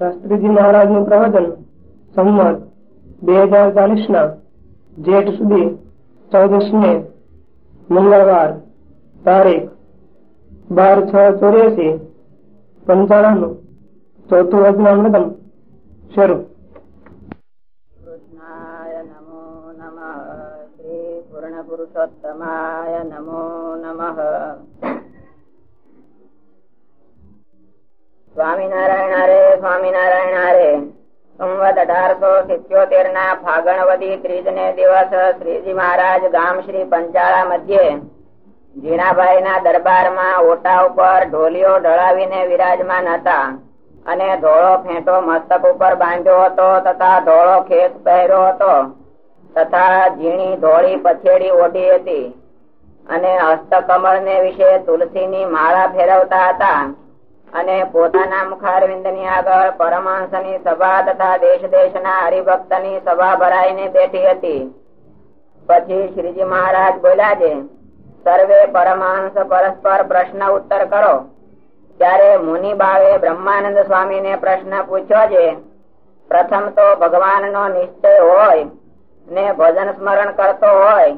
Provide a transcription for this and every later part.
શાસ્ત્રીજી મહારાજનું પ્રવચન, સંમત, બે હજાર ચાલીસ ના જેઠ સુધી ચૌદસ મે મંગળવાર તારીખ બાર છ ચોર્યાસી પંચાણું ચોથું અજ્ઞાનદમ શરૂ. કૃષ્ણાય નમો નમઃ. શ્રી પુરુષોત્તમાય નમો નમઃ. સ્વામિનારાયણ હરે સ્વામિનારાયણ હરે. સંવત અઢારસો સિત્યોતેર ના ફાગણવદી ત્રીજ ને દિવસ શ્રીજી મહારાજ ગામ શ્રી પંચાળા મધ્યે જીણાભાઈ ના દરબારમાં ઓટા ઉપર ઢોલીઓ ઢળાવીને વિરાજમાન હતા અને ધોળો ફેંટો મસ્તક ઉપર બાંધ્યો હતો તથા ધોળો ખેસ પહેર્યો હતો તથા ઝીણી ધોળી પછેડી ઓઢી હતી અને હસ્તકમળ ને વિશે તુલસી ની માળા ફેરવતા હતા. અને પોતાના મુખારવિંદની આગળ પરમહંસની સભા તથા દેશ દેશ ના હરિભક્તની સભા ભરાઈને બેઠી હતી. પછી શ્રીજી મહારાજ બોલ્યા છે, સર્વે પરમહંસ પરસ્પર પ્રશ્ન ઉત્તર કરો. ત્યારે મુનિ બાવે બ્રહ્માનંદ સ્વામી ને પ્રશ્ન પૂછ્યો છે, પ્રથમ તો ભગવાન નો નિશ્ચય હોય, ને ભજન સ્મરણ કરતો હોય,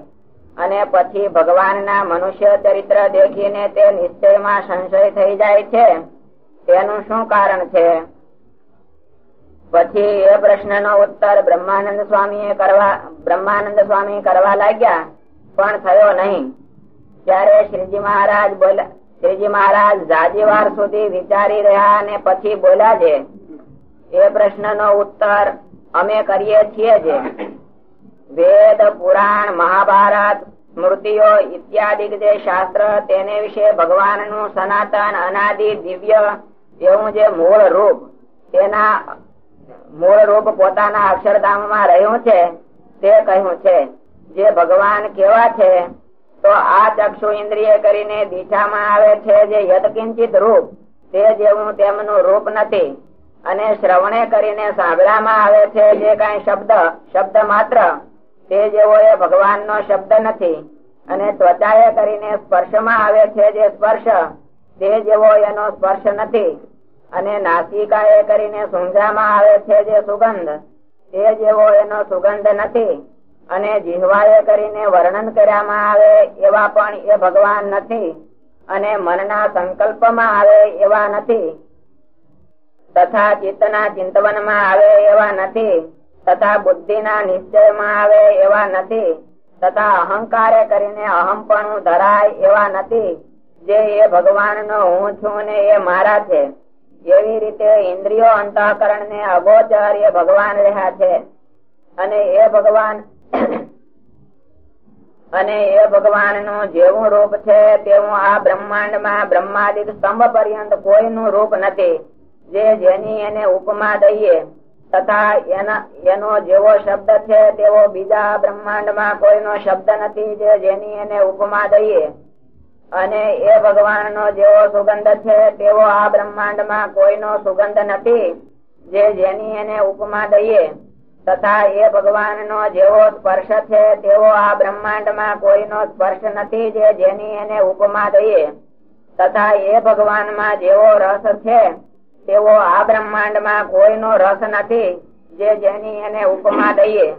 અને પછી ભગવાન ના મનુષ્ય ચરિત્ર દેખીને તે નિશ્ચયમાં સંશય થઈ જાય છે તેનું શું કારણ છે? પછી એ પ્રશ્ન નો ઉત્તર બ્રહ્માનંદ સ્વામી બ્રહ્માનંદ સ્વામી કરવા લાગ્યા, પણ થયો નહીં. ત્યારે શ્રીજી મહારાજ બોલા, શ્રીજી મહારાજ જાજી વાર સુધી વિચારી રહ્યા અને પછી બોલ્યા છે, એ પ્રશ્ન નો ઉત્તર અમે કરીએ છીએ જે. વેદ, પુરાણ, મહાભારત, સ્મૃતિઓ ઇત્યાદિ જે શાસ્ત્ર, તેને વિશે ભગવાનનું સનાતન અનાદિ દિવ્ય એવું જે મૂળ રૂપ તેના મૂળ રૂપ પોતાના અક્ષરધામમાં રહ્યું છે, તે કહ્યું છે. જે ભગવાન કેવા છે, તો આ ચક્ષુ ઇન્દ્રિય કરીને દિશામાં આવે છે જે યદકિંચિત રૂપ, તે જેવું તેમનું રૂપ નથી. અને શ્રવણે કરીને સાંભળવામાં આવે છે જે કઈ શબ્દ શબ્દ માત્ર, તે જેવો એ ભગવાનનો શબ્દ નથી. અને ત્વચાએ કરીને સ્પર્શમાં આવે છે જે સ્પર્શ તે જેવો એનો સ્પર્શ નથી. અને નાસિકાએ કરીને સૂંઘવામાં આવે છે જે સુગંધ, તે જેવો એનો સુગંધ નથી. અને જીહવાએ કરીને વર્ણન કરવામાં આવે એવા પણ એ ભગવાન નથી. અને મનના સંકલ્પમાં આવે એવા નથી. તથા ચિત્તના ચિંતવનમાં આવે એવા નથી. તથા બુદ્ધિના નિશ્ચયમાં આવે એવા નથી. તથા અહંકારે કરીને અહમપણું ધરાય એવા નથી. જે એ ભગવાન નો હું છું ને એ મારા છે, એવી રીતે ઇન્દ્રિયો અંતઃકરણ ને અગોચર એ ભગવાન રહ્યા છે. અને એ ભગવાન અને એ ભગવાનનું જેવું રૂપ છે તેવું આ બ્રહ્માંડમાં બ્રહ્માદિત સ્તંભ પર્યંત કોઈનું રૂપ નથી. જે જેની એને ઉપમા દઈએ, તથા એનો જેવો શબ્દ છે તેવો બીજા બ્રહ્માંડમાં કોઈનો શબ્દ નથી. જે જેની એને ઉપમા દઈએ અને એ ભગવાન નો જેવો સુગંધ છે, તેવો આ બ્રહ્માંડમાં કોઈનો સુગંધ નથી, જે જેની એને ઉપમા દઈએ. તથા એ ભગવાન નો જેવો સ્પર્શ છે, તેવો આ બ્રહ્માંડમાં કોઈનો સ્પર્શ નથી, જે જેની એને ઉપમા દઈએ. તથા એ ભગવાનમાં જેવો રસ છે, તેવો આ બ્રહ્માંડમાં કોઈનો રસ નથી, જે જેની એને ઉપમા દઈએ.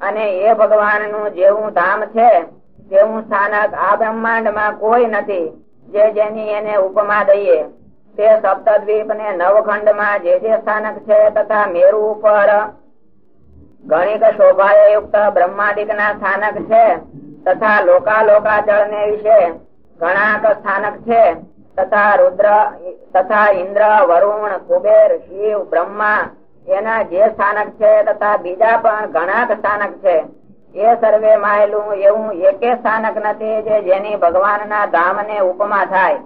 અને એ ભગવાનનું જેવું ધામ છે તેવું સ્થાનક આ બ્રહ્માંડ કોઈ નથી, જે જેની એને ઉપમા દઈએ. તે સપ્તદ્વીપ ને નવખંડમાં જે જે સ્થાનક છે તથા મેરુ ઉપર ગણિત શોભાયુક્ત બ્રહ્માદિક ના સ્થાનક છે તથા લોકા લોકાચળ ને વિશે ઘણાક સ્થાનક છે તથા રુદ્ર, તથા ઇન્દ્ર, વરુણ, કુબેર, શિવ, બ્રહ્મા એના જે સ્થાનક છે તથા બીજા પણ ઘણા સ્થાનક છે. એ સર્વે માયેલું એવું એકે સ્થાનક નથી જે જેની ભગવાન ના ધામ ને ઉપમા થાય.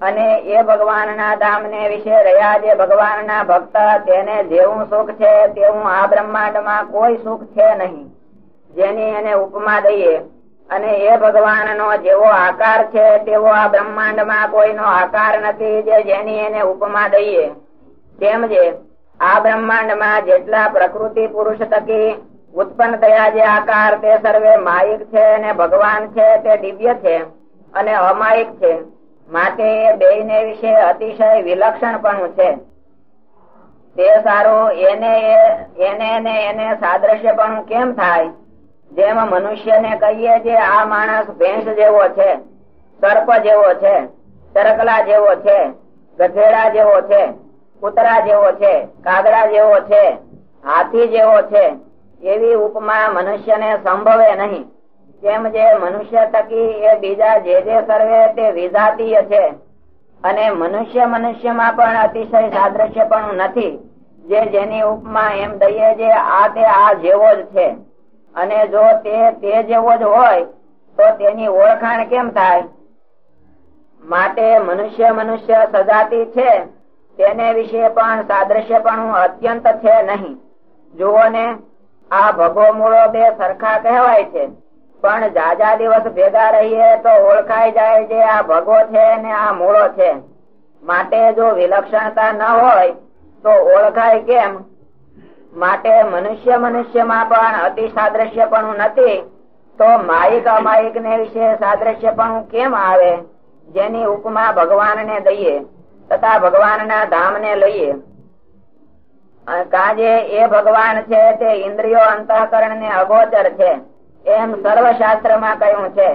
અને એ ભગવાન ના ધામ ને વિશે રહ્યા જે ભગવાન ના ભક્ત તેને જેવું સુખ છે તેવું આ બ્રહ્માંડમાં કોઈ સુખ છે નહીં. જેની એને ઉપમા દઈએ. અને એ ભગવાન નો જેવો આકાર છે તેવો આ બ્રહ્માંડમાં કોઈનો આકાર નથી જે જેની એને ઉપમા દઈએ. કેમ જે આ બ્રહ્માંડમાં જેટલા પ્રકૃતિ પુરુષ થકી ઉત્પન્ન થયા જે આકાર તે સર્વે માયિક છે અને ભગવાન છે તે દિવ્ય છે અને અમાયિક છે. માટે એ બે ને વિશે અતિશય વિલક્ષણપણું છે. તે સારું એને એને એને એને સાદ્રશ્યપણું કેમ થાય? જેમ મનુષ્યને કહીએ કે આ માણસ ભેંસ જેવો છે, સર્પ જેવો છે ચરકલા જેવો છે, ગધેડા જેવો છે, કૂતરા જેવો છે, કાગડા જેવો છે, હાથી જેવો છે એવી ઉપમા મનુષ્યને સંભવે નહીં. કેમ જે મનુષ્ય થકી એ બીજા જે જે સર્વે તે વિજાતીય છે. અને મનુષ્ય મનુષ્યમાં પણ અતિશય સાદ્રશ્ય પણ નથી. જે જેની ઉપમા એમ દઈએ જે આ તે આ જેવો જ છે. અને જો તે તે જેવો જ હોય, તો તેની ઓળખાણ કેમ થાય? માટે મનુષ્ય મનુષ્ય સજાતી છે, તેને વિશે પણ સાદ્રશ્ય પણ અત્યંત છે નહીં. જુઓ ને આ ભગો મૂળો બે સરખા કહેવાય છે. પણ જાજા દિવસ ભેગા રહીએ તો ઓળખાઈ જાય છે આ ભગો છે ને આ મૂળો છે. માટે જો વિલક્ષણતા ન હોય, તો ઓળખાય કેમ? માટે મનુષ્ય મનુષ્યમાં પણ અતિ સાદ્રશ્ય પણ નથી, તો માયિક અમાયિક ને વિશે સાદ્રશ્ય પણ કેમ આવે? જેની ઉપમા ભગવાન ને દઈએ, તથા ભગવાન ના ધામ ને લઈએ. કાજે એ ભગવાન છે તે ઇન્દ્રિયો અંતઃકરણ ને અગોચર છે. એમ સર્વશાસ્ત્રમાં કહ્યું છે.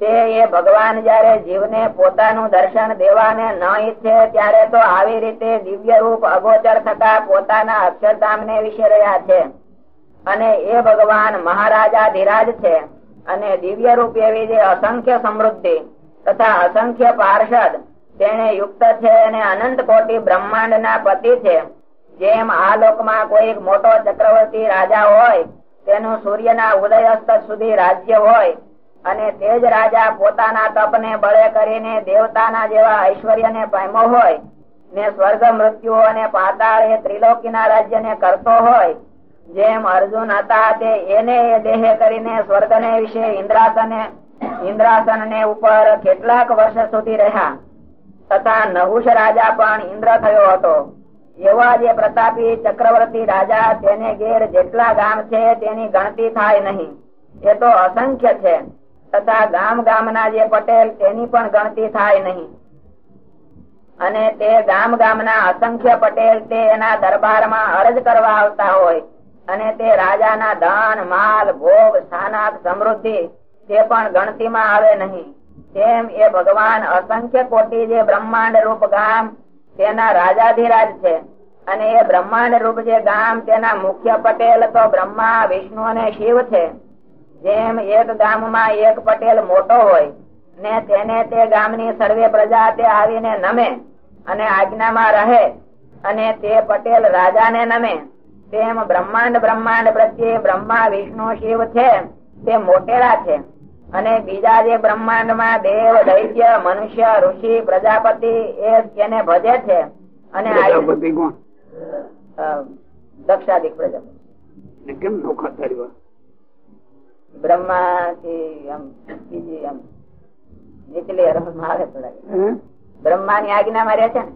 તે એ ભગવાન જયારે જીવને પોતાનું દર્શન દેવાને ન ઈચ્છે ત્યારે તો આવી રીતે દિવ્ય રૂપ અગોચર થતા પોતાના અક્ષરધામ ને વિશે રહ્યા છે. અને એ ભગવાન મહારાજા ધીરાજ છે. અને દિવ્ય રૂપ એવી જે અસંખ્ય સમૃદ્ધિ તથા અસંખ્ય પાર્ષદ તેને યુક્ત છે અને અનંત કોટી બ્રહ્માંડ પતિ છે. જેમ આ લોકમાં કોઈ મોટો ચક્રવર્તી રાજા હોય, તેનું સૂર્યના ઉદયસ્ત સુધી રાજ્ય હોય, અને તે જ રાજા પોતાના તપને બળે કરીને દેવતાના જેવા ઐશ્વર્યને પામ્યો હોય, ને સ્વર્ગ, મૃત્યુ અને પાતાળ એ ત્રિલોકીના રાજ્યને કરતો હોય, જેમ અર્જુન હતા તે એને એ દેહ કરીને સ્વર્ગને વિશે ઇન્દ્રાસને ઇન્દ્રાસન ને ઉપર કેટલાક વર્ષ સુધી રહ્યા. તથા નહુષ રાજા પણ ઇન્દ્ર થયો હતો. એવા જે પ્રતાપી ચક્રવર્તી રાજા તેને ઘેર જેટલા ગામ છે તેની ગણતી થાય નહીં. એ તો અસંખ્ય છે. તથા ગામ ગામના જે પટેલ તેની પણ ગણતી થાય નહીં. અને તે ગામ ગામના અસંખ્ય પટેલ તે એના દરબારમાં અરજ કરવા આવતા હોય. અને તે રાજાના ધન માલ, ભોગ સ્થાનક સમૃદ્ધિ તે પણ ગણતીમાં આવે નહીં. તેમ એ ભગવાન અસંખ્ય કોટી જે બ્રહ્માંડ રૂપ ગામ તેના રાજાધિરાજ છે. અને એ બ્રહ્માંડ રૂપ જે ગામ તેના મુખ્ય પટેલ તો બ્રહ્મા, વિષ્ણુ અને શિવ છે. જેમ એક ગામમાં એક પટેલ મોટો હોય, ને તેને તે ગામની સર્વે પ્રજા તે આવીને નમે અને આજ્ઞામાં રહે અને તે પટેલ રાજાને નમે. તેમ બ્રહ્માંડ બ્રહ્માંડ પ્રત્યે બ્રહ્મા, વિષ્ણુ, શિવ છે, તે મોટેરા છે. અને બીજા જે બ્રહ્માંડમાં દેવ દૈત્ય મનુષ્ય ઋષિ પ્રજાપતિ એ તેને ભજે છે અને પ્રજાપતિ કોણ? દક્ષાદિક પ્રજાપતિ. કેમ નોખા બ્રહ્મા થી આમ બીજી આમ નીચલી અરહમાં આવે થોડા બ્રહ્મા ની આજ્ઞામાં રહે છે ને?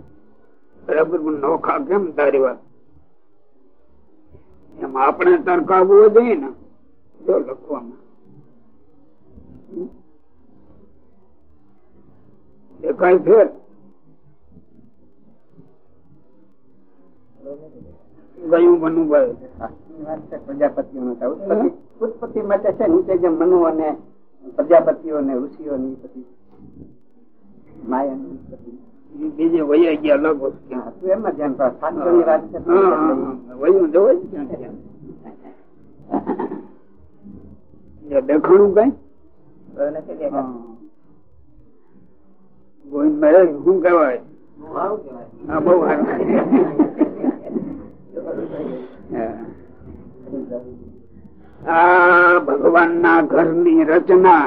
બરાબર નોખા કેમ વાત? એમ આપણે તરકાવવું જોઈએ ને જો લખવામાં. હમ? કઈ ફેર ગયું બનવું પ્રજાપતિઓ ઉત્પત્તિ ઉત્પત્તિ માટે છે નીચે જે મનુ અને પ્રજાપતિઓ ને ઋષિઓ ની બધી માયાની ઉત્પત્તિ બીજે વૈયા ગયા અલગ વસ્તુ એમાં ધ્યાન રાખ શાસ્ત્રોની વાત છે હા, હા, હા. વયું જવાય જ ક્યાં છે. દેખાણું કઈ. ગોવિંદ મહેશ શું કહેવાય? હા બહુ આ ભગવાન ના ઘરની રચના.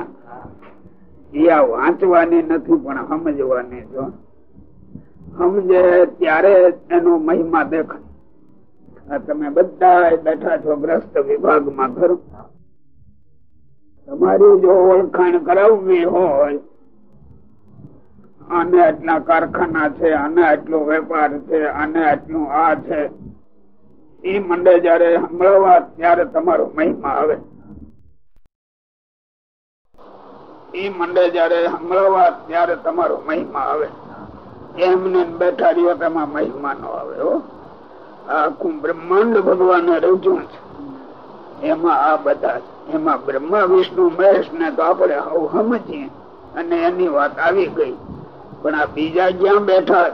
એ આ વાંચવાની નથી પણ સમજવાની જો સમજે ત્યારે એનો મહિમા દેખાય. તમે બધા બેઠા છો ગ્રસ્ત વિભાગમાં ઘર. તમારી જો ઓળખાણ કરાવવી હોય, આને આટલા કારખાના છે, આને આટલો વેપાર છે, આને આટલું આ છે, એ મંડે જયારે સંભળાવા ત્યારે તમારો મહિમા આવે. એ મંડે જયારે સંભળાવા ત્યારે તમારો મહિમા આવે. એમને બેઠા રહ્યો તેમાં મહિમા નો આવે આખું બ્રહ્માંડ ભગવાન રજૂ છે. એમાં આ બધા એમાં બ્રહ્મા, વિષ્ણુ, મહેશ ને તો આપણે સમજીએ. અને એની વાત આવી ગઈ. પણ આ બીજા ક્યાં બેઠા?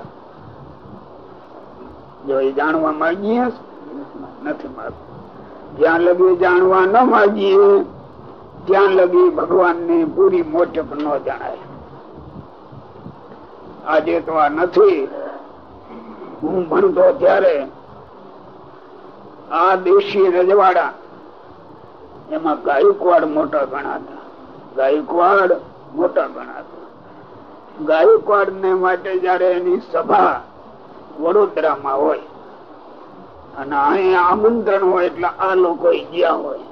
જો એ જાણવા માંગીએ, નથી માંગતું. જ્યાં લગી જાણવા ન માંગીએ, ત્યાં લગી ભગવાનની પૂરી મોટપ ન જણાય. આજે તો આ નથી. હું ભણતો ત્યારે આ દેશી રજવાડા એમાં ગાયકવાડ મોટા ગણાતા ગાયકવાડ મોટા ગણાતા ગાયકવાડ ને માટે જયારે એની સભા વડોદરામાં હોય અને અહીં આમંત્રણ હોય એટલે આ લોકો ગયા હોય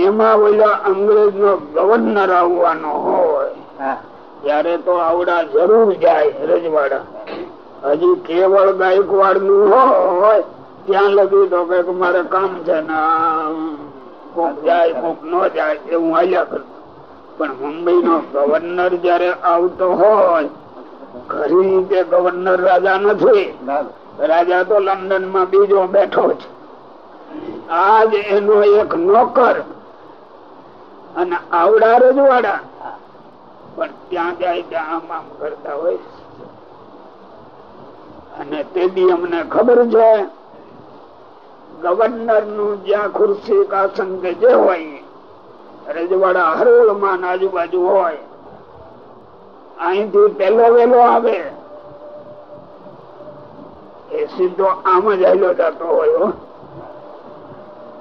એમાં ઓલા અંગ્રેજ નો ગવર્નર આવવાનો હોય ત્યારે તો આવડા જરૂર જાય રજવાડા. હજી કેવળ ગાયકવાડનું હોય ત્યાં લગી તો કે મારે કામ છે ને કોક જાય કોક ન જાય એવું હાલ્યા કરતો પણ મુંબઈ નો ગવર્નર જયારે આવતો હોય ખરી રીતે ગવર્નર રાજા નથી રાજા તો લંડનમાં બીજો બેઠો છે. આજ એનો એક નોકર અને આવડા રજવાડા પણ ત્યાં જાય ત્યાં આમ આમ કરતા હોય અને તે બી અમને ખબર છે ગવર્નરનું જ્યાં ખુરશી કાસન કે જે હોય, રજવાડા હરોળમાં આજુબાજુ હોય, અહીંથી પેલો વેલો આવે. એ સીધો આમ જ હેલો જતો હોય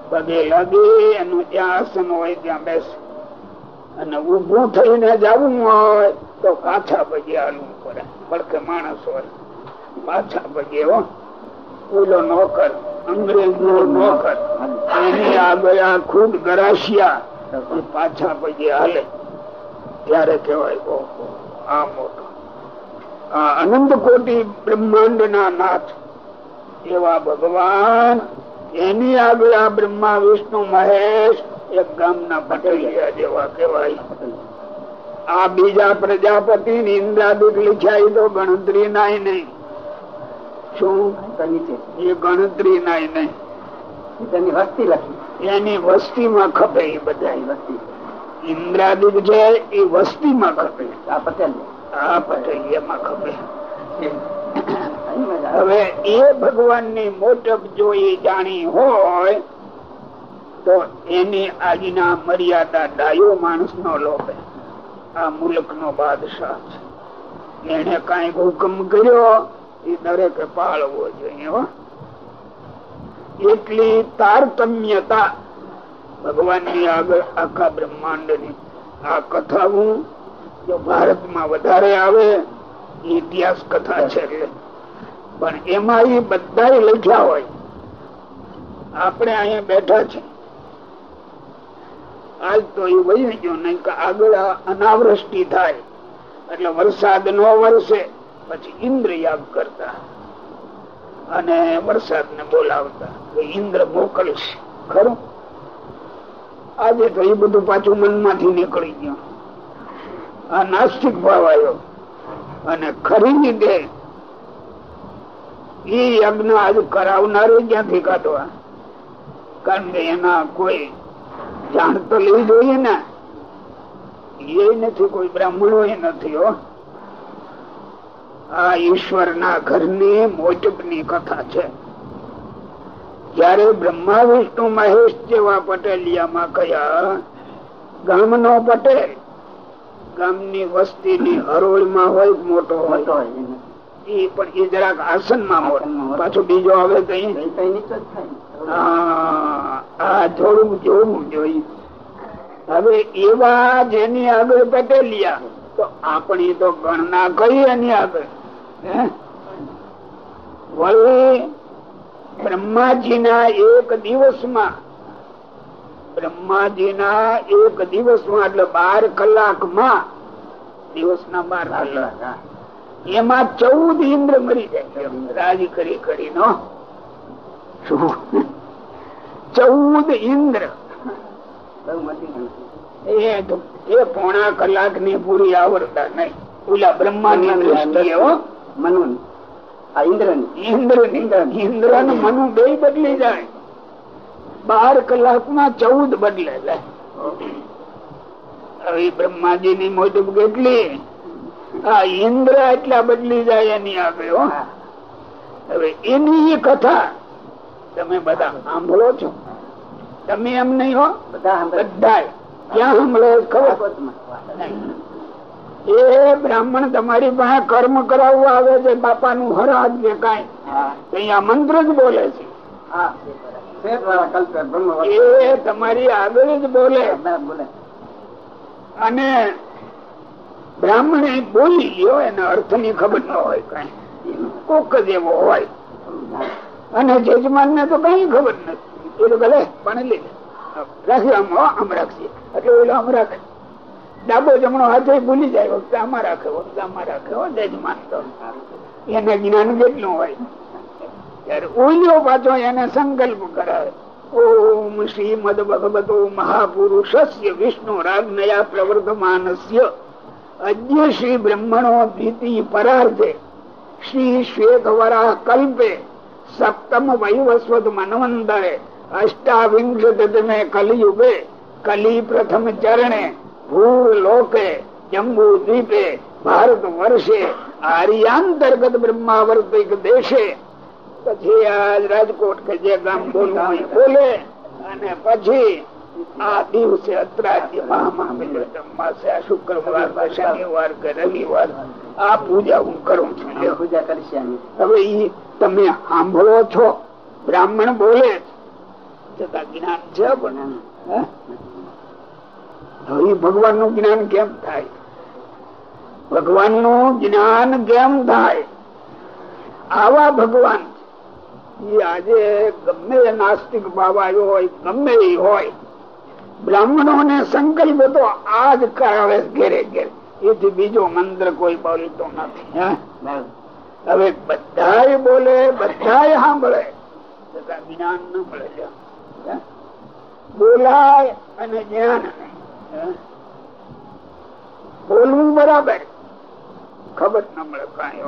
પગે લાગી એનું જ્યાં આસન હોય, ત્યાં બેસે. અને ઉભું થઈને જવું હોય, તો પાછા પગે હાલવું પડે. પડખે માણસ હોય, પાછા પગે, હો. ઓલો નોકર અંગ્રેજ નોકર એની આગળ આ ખુદ ગરાશિયા પાછા પગે હાલે. ત્યારે કહેવાય, ઓહો, આ મોટો. આ અનંત કોટી બ્રહ્માંડ ના નાથ એવા ભગવાન, એની આગળ આ બ્રહ્મા વિષ્ણુ મહેશ એક ગામના પટેલિયા જેવા કહેવાય. આ બીજા પ્રજાપતિ ની ઇન્દ્રાદિક લીખાય તો ગણતરી નાય નહીં. શું એ ગણતરી નાય નહીં. તેની વસ્તી લખી. એની વસ્તીમાં ખપે એ બધા વસ્તી. ઇન્દ્રાદિક છે એ વસ્તીમાં ખપે. આ પટેલ આ પટેલિયામાં ખપે. હવે એ ભગવાનની મોટપ જો એ જાણી હોય તો એની આજના મર્યાદા ડાયો માણસ નો લોભે. આ મુલક નો બાદશાહ છે. એને કઈ હુકમ કર્યો એ પાળવો જોઈએ એટલી તારતમ્યતા ભગવાન આગળ આખા બ્રહ્માંડ આ હું જો ભારતમાં વધારે આવે ઇતિહાસ કથા છે પણ એમાં એ બધા લખ્યા હોય. આપણે અહીંયા બેઠા છે. આજ તો એ વહી ગયો, નહીં આગળ અનાવૃષ્ટિ થાય. એટલે વરસાદ નો વરસે. પછી ઇન્દ્ર યાગ કરતા. અને વરસાદ ને બોલાવતા ઇન્દ્ર મોકલશે. ખરું? આજે તો એ બધું પાછું મનમાંથી નીકળી ગયું. આ નાસ્તિક ભાવ આવ્યો. અને ખરી રીતે એ યજ્ઞ આજ કરાવનારો ક્યાંથી કાઢવા? કારણ કે એના કોઈ જાણ તો લેવી જોઈએ ને. એ નથી, કોઈ બ્રાહ્મણો એ નથી, હો. આ ઈશ્વર ના ઘરની મોજબની ની કથા છે જયારે બ્રહ્મા વિષ્ણુ મહેશ જેવા પટેલિયામાં કયા ગામનો પટેલ ગામની વસ્તી ની હરોળમાં હોય મોટો હોય એ પણ એ જરાક આસનમાં મોટો. પાછો બીજો આવે તો ઈ. એ તો એ નીચે જ થાય આ થોડું જોવું જોઈએ હવે એવા જેની આગળ પટેલિયા તો આપણી તો ગણના કરી એની આગળ? બ્રહ્માજીના એક દિવસમાં, બ્રહ્માજીના એક દિવસમાં, એટલે બાર કલાકમાં, દિવસના બાર કલાક એમાં ચૌદ ઇન્દ્ર મરી જાય. રાજી કરી કરી નો ચૌદ ઇન્દ્ર. એ પોણા કલાકની પૂરી આવડતા નહીં. ઓલા બ્રહ્મા ની દ્રષ્ટિએ મનુ આ ઇન્દ્રની. ઇન્દ્ર ઇન્દ્ર ને મનુ બે બદલી જાય. બાર કલાકમાં ચૌદ બદલે હવે બ્રહ્માજી ની મોટું કેટલી? આ ઇન્દ્ર એટલા બદલી જાય એની આગળ હો. હવે એની કથા તમે બધા સાંભળો છો. તમે એમ નહીં હો. બધા બધા ક્યાં સાંભળો ખબર. એ બ્રાહ્મણ તમારી પાસે કર્મ કરાવવા આવે છે બાપા નું હરાજ કે કઈ. અહીંયા મંત્ર જ બોલે છે. એ તમારી આગળ જ બોલે. અને બ્રાહ્મણ એ બોલી ગયો એના અર્થની ખબર ન હોય કઈ. કોક જ એવો હોય. અને જજમાન ને તો કઈ ખબર નથી. એ તો ભલે પણ લીધે રાખી આમ આમ રાખશે એટલે ઓલો આમ રાખે. ડાબો જમણો હાથે ભૂલી જાય વખતે આમાં રાખે વખતે આમાં રાખે જજમાન એને જ્ઞાન કેટલું હોય? ત્યારે ઓલ્યો પાછો એને સંકલ્પ કરાવે. ઓમ શ્રીમદ ભગવતો મહાપુરુષસ્ય વિષ્ણુ રાજનયા પ્રવર્તમાનસ્ય અદ્ય શ્રી બ્રહ્મણો ભીતિ પરાર્ધે શ્રી શ્વેતવરા કલ્પે. સપ્તમ વૈવસ્વત મનવંતરે. અષ્ટાવિંશતમે કલિયુગે. કલી પ્રથમ ચરણે. ભૂર લોકે જંબુ દ્વીપે ભારત વર્ષે આર્યાંતર્ગત બ્રહ્માવર્તિક દેશે. પછી આ રાજકોટ કે જે ગામ બોલવું હોય બોલે. અને પછી આ દિવસે અત્રાજ્ય મહામહામિલમાં આ શુક્રવાર શનિવાર કે રવિવાર આ પૂજા હું કરું છું. પૂજા કરશે હવે ઈ તમે સાંભળો છો. બ્રાહ્મણ બોલે છતાં જ્ઞાન છે પણ? ભગવાનનું જ્ઞાન કેમ થાય? ભગવાનનું જ્ઞાન કેમ થાય? આવા ભગવાન આજે ગમે નાસ્તિક ભાવ હોય, ગમે હોય બ્રાહ્મણો ને સંકલ્પ તો આ કરાવે ઘેરે ઘેર. એથી બીજો મંત્ર કોઈ બોલતો નથી. હવે બધા બોલે બધા સાંભળે. જ્ઞાન ન મળે? બોલાય અને જ્ઞાન નહીં. બોલવું બરાબર. ખબર ના મળે કઈ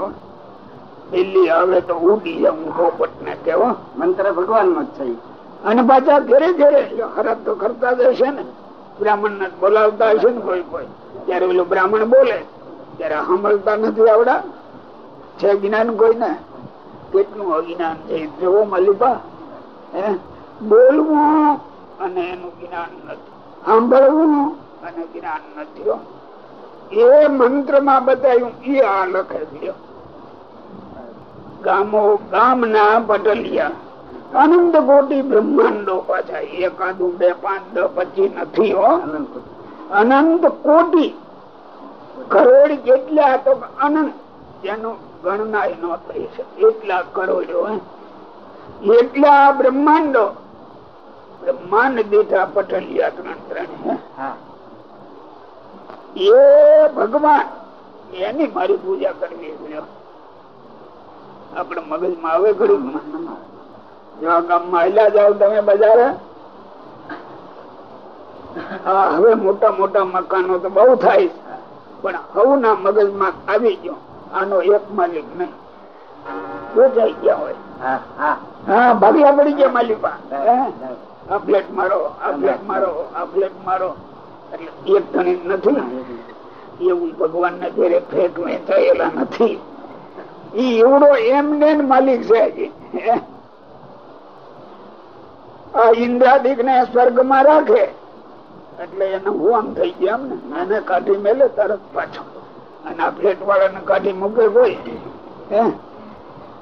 દિલ્હી આવે તો ઉડી જવું પોપટ ને કેવો મંત્ર ભગવાન જ છે. અને પાછા ઘરે ઘરે ખરાબ તો કરતા જ ને. બ્રાહ્મણ ને બોલાવતા હશે ને કોઈ કોઈ. ત્યારે પેલું બ્રાહ્મણ બોલે, ત્યારે સાંભળતા નથી આવડા. છે જ્ઞાન કોઈ ને કેટલું અજ્ઞાન છે? જોવો મલિપા હે? બોલવું અને એનું જ્ઞાન નથી. સાંભળવું અને જ્ઞાન નથી. એ મંત્રમાં બતાવ્યું એ આ લખે છે. ગામો ગામના પટલિયા. અનંત કોટી બ્રહ્માંડો પાછા એકાદું બે પાંચ દસ પચીસ નથી હો. અનંત કોટી. કરોડ કેટલા તો અનંત જેનો ગણના ન થઈ શકે. એટલા કરોડો હે. એટલા બ્રહ્માંડો. બ્રહ્માંડ દીઠા પટલિયા ત્રણ ત્રણ. એ ભગવાન એની મારી પૂજા કરવી આપડે મગજમાં આવે ઘડીક જેવા ગામમાં હાલ્યા જાઓ તમે બજારે. હા હવે મોટા મોટા મકાનો તો બહુ થાય. પણ હવના મગજમાં આવી ગયો. આનો એક માલિક નહીં. વેચાઈ ગયા હોય. હા ભાગલા પડી ગયા માલિકા ફ્લેટ મારો, આ મારો, આ ફ્લેટ મારો. એક ગણિત નથી. એવું ભગવાન ને ઘેરે ફેટ થયેલા નથી. એવડો એમને માલિક છે. આ ઇન્દ્રાદિક ને સ્વર્ગમાં રાખે. એટલે એને હું આમ થઈ ગયા ને એને કાઢી મેલે, તરત પાછો. અને આ ફ્લેટ વાળા ને કાઢી મૂકે કોઈ. હે?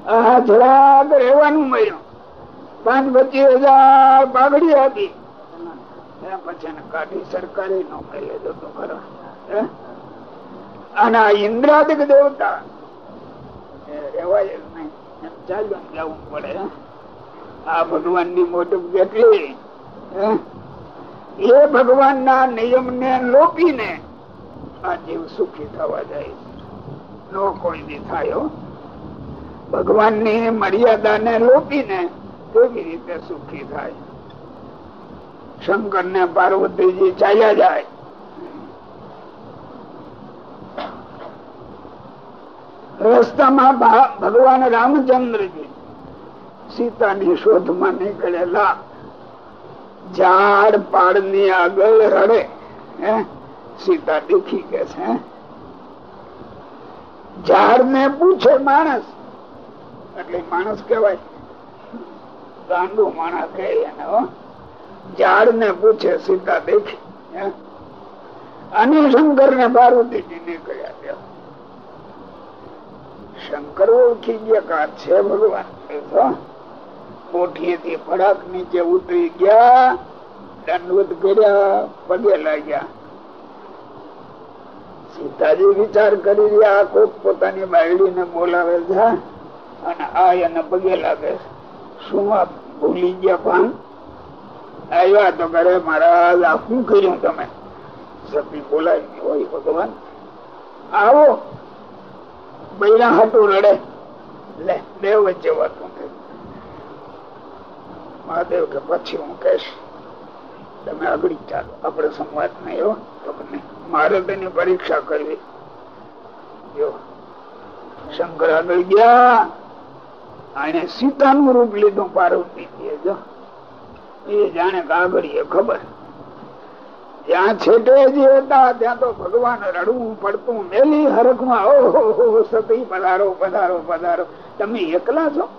આ જરાક રહેવાનું મળ્યું. પાંચ પચીસ હજાર પાઘડી આપી એ પછી કાઢી સરકારી નોકરી મળે તો ખરો? અને ઇન્દ્રાદિક દેવતા રેવાય નહીં ને જવું પડે? આ ભગવાનની મોટું કેટલી? એ ભગવાન ના નિયમ ને લોપીને આ જીવ સુખી થવા જાય નો કોઈ દી થાય હો. ભગવાનની મર્યાદા ને લોપીને કેવી રીતે સુખી થાય. શંકર ને પાર્વતીજી ચાલ્યા જાય. રસ્તામાં ભગવાન રામચંદ્રજી સીતાની શોધમાં નીકળેલા ઝાડ પાડની આગળ રડે સીતા દેખી કે છે ઝાડ ને પૂછે માણસ, એટલે માણસ કેવાય ગાંડુ માણસ કહે ઝાડ ને પૂછે, સીતા દેખી. અને શંકર ને પાર્વતીજી શંકર ઓળખી ગયા કા? છે ભગવાન. કોઠીએથી ફળાક નીચે ઉતરી ગયા, દંડવત કર્યા, પગે લાગ્યા. સીતાજી વિચાર કરી રહ્યા, કોક પોતાની બાયડી ને બોલાવે છે, અને આ એને પગે લાગે છે. શું ભૂલી ગયા પાન આવ્યા તો કરે મહારાજ શું કર્યું તમે? સતી બોલાવી હોય ભગવાન. આવો. બૈરા હતું રડે. લે દેવ વચ્ચે વાતું મહાદેવ કે પછી હું કહીશ. તમે આગળ ચાલો. આપણે સંવાદ નહીં તમને મારે તેની પરીક્ષા કરવી. જો. શંકર આગળ ગયા. આને સીતાનું રૂપ લીધું પાર્વતી જો એ જાણે કાગળીએ ખબર. જ્યાં છેટે જે હતા, ત્યાં તો ભગવાન રડવું, પડતું, મેલી હરખમાં, ઓહો સતી, પધારો પધારો પધારો. તમે એકલા છો?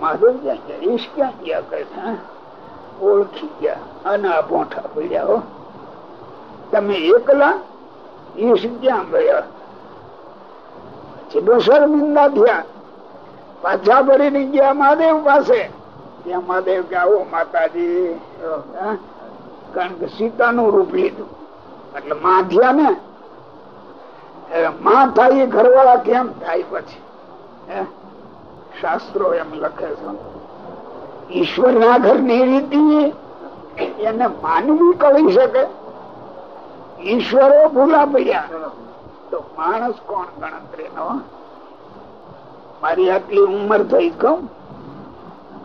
માધવ ક્યાં ગયા ઈશ ક્યાં ગયા કહે છે ઓળખી ગયા અને આ પોઠા ભૂલ્યા તમે એકલા? ઈશ ક્યાં ગયા? પછી શર્મિંદા થયા. પાછા ભરીને ગયા મહાદેવ પાસે. ત્યાં મહાદેવ કે, આવો માતાજી. કારણ કે સીતાનું રૂપ લીધું. એટલે માધ્યા ને? માં થાય ઘરવાળા કેમ થાય પછી? શાસ્ત્રો એમ લખે છે. ઈશ્વર ના ઘરની રીતિ એને માનવી કહી શકે. ઈશ્વરો ભૂલા પડ્યા. તો માણસ કોણ ગણતરી નો મારી આટલી ઉંમર થઈ કઉ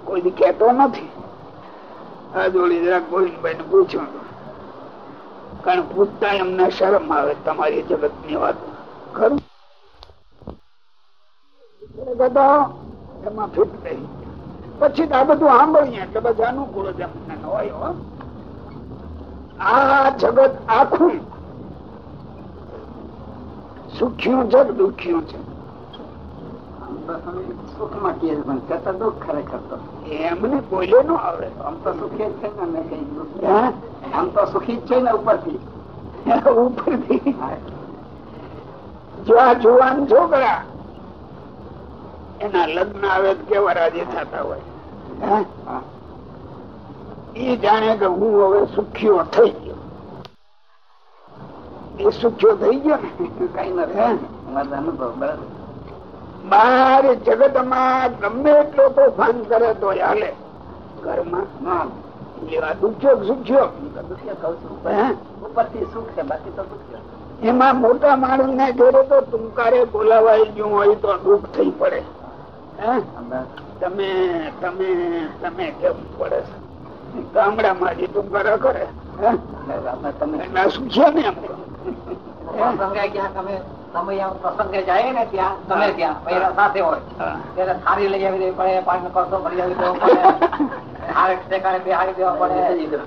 કોઈ કેતો નથી. આ જોડી જરાક ગોવિંદભાઈ ને પૂછ્યું કારણ પૂછતા એમને શરમ આવે તમારી જગતની વાત. ખરું? એમાં ફિટ થઈ પછી આ બધું સાંભળીએ, એટલે બધા અનુકૂળ જ એમને હોય. આ જગત આખું સુખ્યું છે દુખ્યું છે. સુખમાં કરતા દુઃખ ખરેખર તો એમને બોલે નો આવે. આમ તો સુખી જ છે ને અમે કઈ આમ તો સુખી જ છે ને ઉપરથી. ઉપરથી? જો જુવાન છોકરા એના લગ્ન આવે કેવા રાજી થતા હોય? હે? એ જાણે કે હું હવે સુખ્યો થઈ ગયો. એ સુખ્યો થઈ ગયો ને? કઈ નથી. અનુભવ બરાબર. બાર જગતમાં ગમે એટલો તોફાન કરે તો હાલે. ઘરમાં એમાં મોટા માણસ ને ઘેરે તો તુમકારે બોલાવાઈ ગયું હોય તો દુઃખ થઈ પડે. હે? તમે તમે તમે કેવું પડે ગામડા માં જે તુમકારા કરે હે? તમે સુખ્યા ને એમ પ્રસંગે ગયા તમે તમે આમ પ્રસંગે જાય ને ત્યાં તમે ત્યાં સાથે હોય. ત્યારે થાળી લઈ આવી દેવી પડે પાણી કરતો ભરી આવી દેવો પડે. હારે ઠેકાણે બેહાડી દેવા પડે.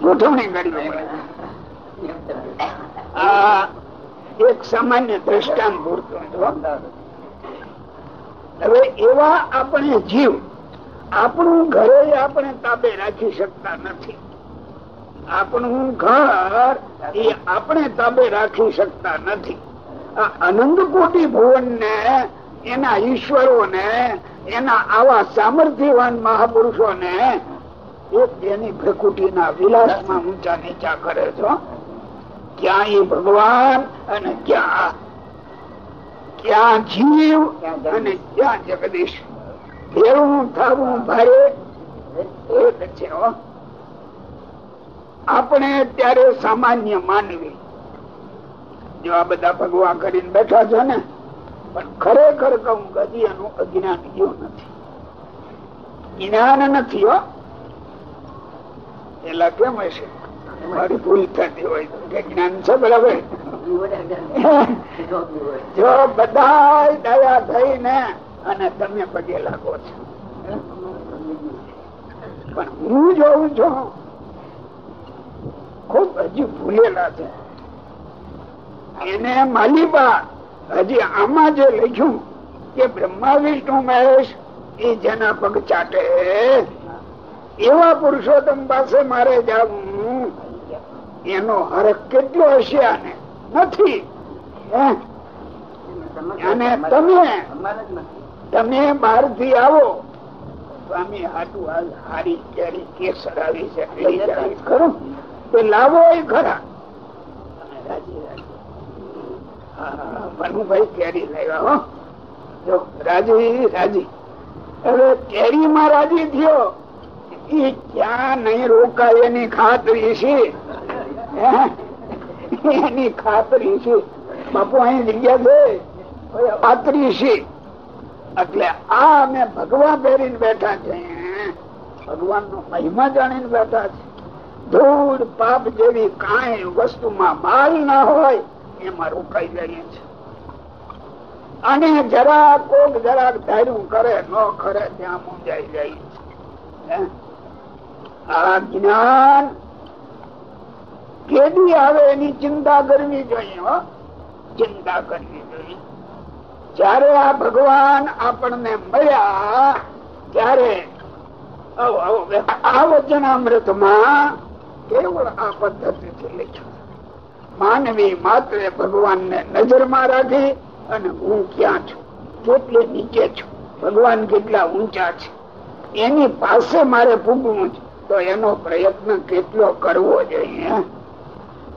ગોઠવણી કરવી એક સામાન્ય દ્રષ્ટાંત પૂરતું હવે એવા આપણે જીવ આપણું ઘરે આપણે તાબે રાખી શકતા નથી. આપણું ઘર એ આપણે તાબે રાખી શકતા નથી. અનંત કોટી ભુવન ને એના ઈશ્વરો ને એના આવા સામર્થ્યવાન મહાપુરુષો ને એની ભ્રકુટી ના વિલાસમાં ઊંચા નીચા કરે છો ક્યાં એ ભગવાન અને ક્યાં ક્યાં જીવ અને ક્યાં જગદીશ ભેળું થવું ભારે, એક છે. આપણે અત્યારે સામાન્ય માનવી જો આ બધા ભગવા કરીને બેઠા છે ને, પણ ખરેખર કહું કે હજી એનું અજ્ઞાન ગયું નથી. જ્ઞાન નથી હો. એલા કેમ હશે? મારી ભૂલ થતી હોય જ્ઞાન છે બરાબર? જો બધા દયા થઈને અને તમે પગે લાગો છો. પણ હું જોઉં છું, ખૂબ હજી ભૂલેલા છે. એને માલિબા હજી આમાં જે લખ્યું કે બ્રહ્મા, વિષ્ણુ, મહેશ, એ જેના પગ ચાટે. એવા પુરુષોત્તમ પાસે મારે જવું. એનો હરખ કેટલો હશે આને? નથી. અને તમે તમે બહારથી આવો. સ્વામી હાટુ હારી કેરી કેસર આવી છે ખરું? તો લાવો એ ખરા. રાજી જો રાજી રાજી. માં થયો. એ ક્યાં નહીં રોકાય એની ખાતરી છે? એની ખાતરી છે. બાપુ અહીં જગ્યા છે? ખાતરી છે. એટલે આ અમે ભગવાન પહેરીને બેઠા છે ભગવાન નો મહિમા જાણીને બેઠા છે. ધૂળ, પાપ જેવી કાંઈ વસ્તુમાં માલ ના હોય એમાં રોકાઈ જઈએ છે. અને જરા કોક જરાક ધાર્યું કરે, ન કરે, ત્યાં મુંજાઈ જાય છે. આ જ્ઞાન કેદી આવે એની ચિંતા કરવી જોઈએ ચિંતા કરવી જોઈએ. જયારે આ ભગવાન આપણને મળ્યા, ત્યારે આ વચનામૃતમાં કેવળ આ પદ્ધતિથી લખ્યું. માનવી માત્ર ભગવાન ને નજરમાં રાખી અને હું ક્યાં છું? કેટલે નીચે છું. ભગવાન કેટલા ઊંચા છે? એની પાસે મારે પૂગવું તો એનો પ્રયત્ન કેટલો કરવો જોઈએ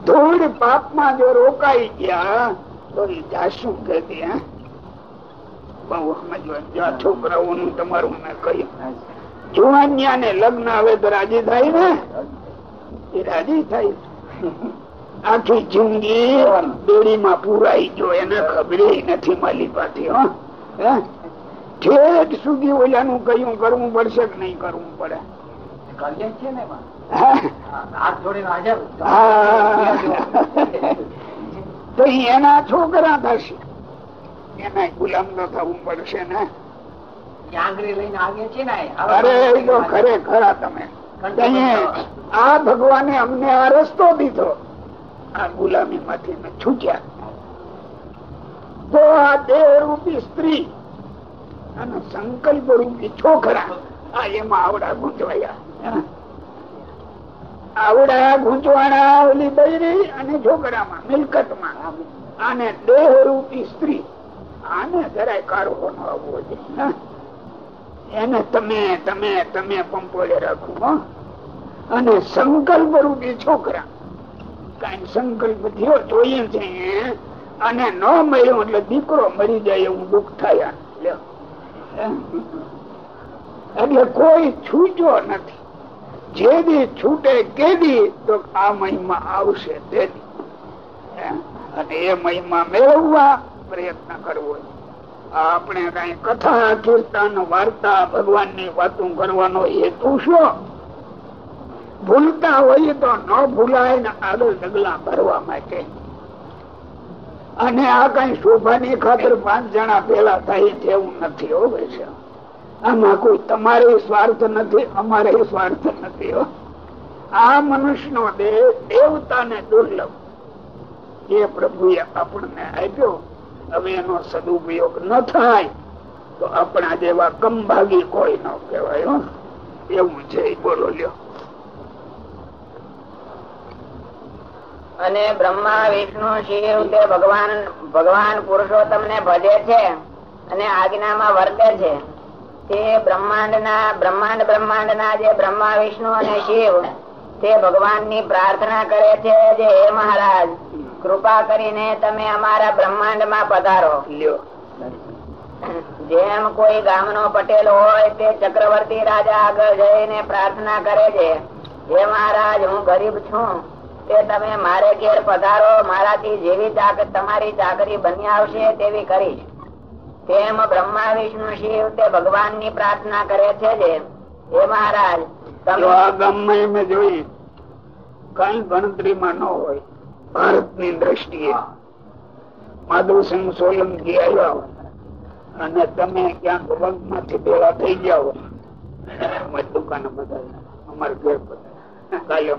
ધૂળ પાપમાં જો રોકાઈ ગયા, તો એ જાશું કે? બહુ સમજવા છોકરાઓનું તમારું મેં કહ્યું. જુવાનિયા ને લગ્ન આવે તો રાજી થાય ને? એ રાજી થાય. આખી જિંદગી દોરીમાં પુરાઈ જો એને ખબર નથી માલી પાછી હો. ઠેઠ સુધી ઓલાનું કયું કરવું પડશે કે નહીં કરવું પડે. તો એના છોકરા થશે. એના ગુલામ તો થવું પડશે ને. અરે ખરેખર તમે. આ ભગવાને અમને આ રસ્તો દીધો. આ ગુલામી માંથી છૂટ્યા. તો આ દેહ રૂપી સ્ત્રી અને સંકલ્પ રૂપી છોકરા, આ એમાં આવડા ગુંચવાયા. આવડા ગૂંચવાણા ઓલી બૈરી અને છોકરામાં, મિલકતમાં. અને દેહ રૂપી સ્ત્રી, આને જરાય કારો નો આવવો જોઈએ. એને તમે તમે તમે પંપોળે રાખવું. અને સંકલ્પ રૂપી છોકરા. કઈ સંકલ્પ થયો જોઈએ છે અને ન મળ્યો એટલે દીકરો મરી જાય એવું દુઃખ થયા એટલે કોઈ છૂટ્યો નથી. જે દી છૂટે કે દી તો આ મહિમા આવશે તે દી. અને એ મહિમા મેળવવા પ્રયત્ન કરવો. આપણે કઈ કથા, કીર્તન, વાર્તા ભગવાનની વાતો કરવાનો હેતુ શું? ભૂલતા હોય તો ન ભૂલાય ને આગળ ડગલા ભરવા માટે. અને આ કઈ શોભાની ખાતર પાંચ જણા પેલા થાય તેવું નથી હોય છે આમાં કોઈ તમારે સ્વાર્થ નથી, અમારે સ્વાર્થ નથી આ મનુષ્ય નો દેહ દેવતા દુર્લભ. એ પ્રભુએ આપણને આપ્યો. હવે એનો સદુપયોગ ન થાય તો આપણા જેવા કમભાગી કોઈ ન કહેવાય એવું છે બોલો લ્યો. અને બ્રહ્મા વિષ્ણુ શિવ તે ભગવાન ભગવાન પુરુષોત્તમ ને ભજે છે અને આજ્ઞામાં વર્તે છે. તે બ્રહ્માંડ ના બ્રહ્માંડ બ્રહ્માંડ ના જે બ્રહ્મા વિષ્ણુ અને શિવ તે ભગવાનની પ્રાર્થના કરે છે જે હે મહારાજ કૃપા કરીને તમે અમારા બ્રહ્માંડમાં પધારો. લ્યો. જેમ કોઈ ગામ નો પટેલ હોય તે ચક્રવર્તી રાજા આગળ જઈને પ્રાર્થના કરે છે હે મહારાજ હું ગરીબ છું. તે તમે મારે ઘેર પધારો, મારાથી જેવી તમારી ચાકરી બની આવશે તેવી કરીશ તેમ બ્રહ્મા, વિષ્ણુ, શિવ તે ભગવાનની પ્રાર્થના કરે છે હે મહારાજ, તમે જોઈ, કઈ ગણતરીમાં ન હોય, ભારતની દ્રષ્ટિએ. માધવસિંહ સોલંકી આવ્યા અને તમે ક્યાંક વગમાંથી ભેગા થઈ જાઓ. દુકાન બધા અમારે ઘેર બધા કાલે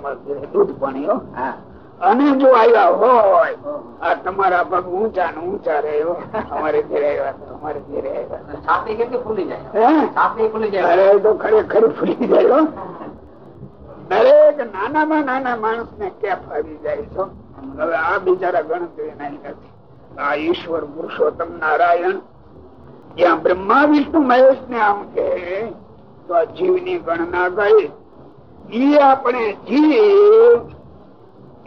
દૂધ પાણી હો. અને જો આવ્યા હોય આ તમારા પગ ઊંચા ને ઊંચા રહ્યો. અમારે ઘેરે આવ્યા અમારે ઘેરે આવ્યા. કેટલી ફૂલી જાય? ફૂલી જાય. અરે તો ખરેખર ફૂલી જાય દરેક નાનામાં નાના માણસ ને કેફ આવી જાય છો હવે આ બિચારા ગણતરી નહીં નથી. આ ઈશ્વર પુરુષોત્તમ નારાયણ જ્યાં બ્રહ્મા વિષ્ણુ મહેશ ને આમ કે તો આ જીવની ગણના ગઈ. ઈ આપણે જીએ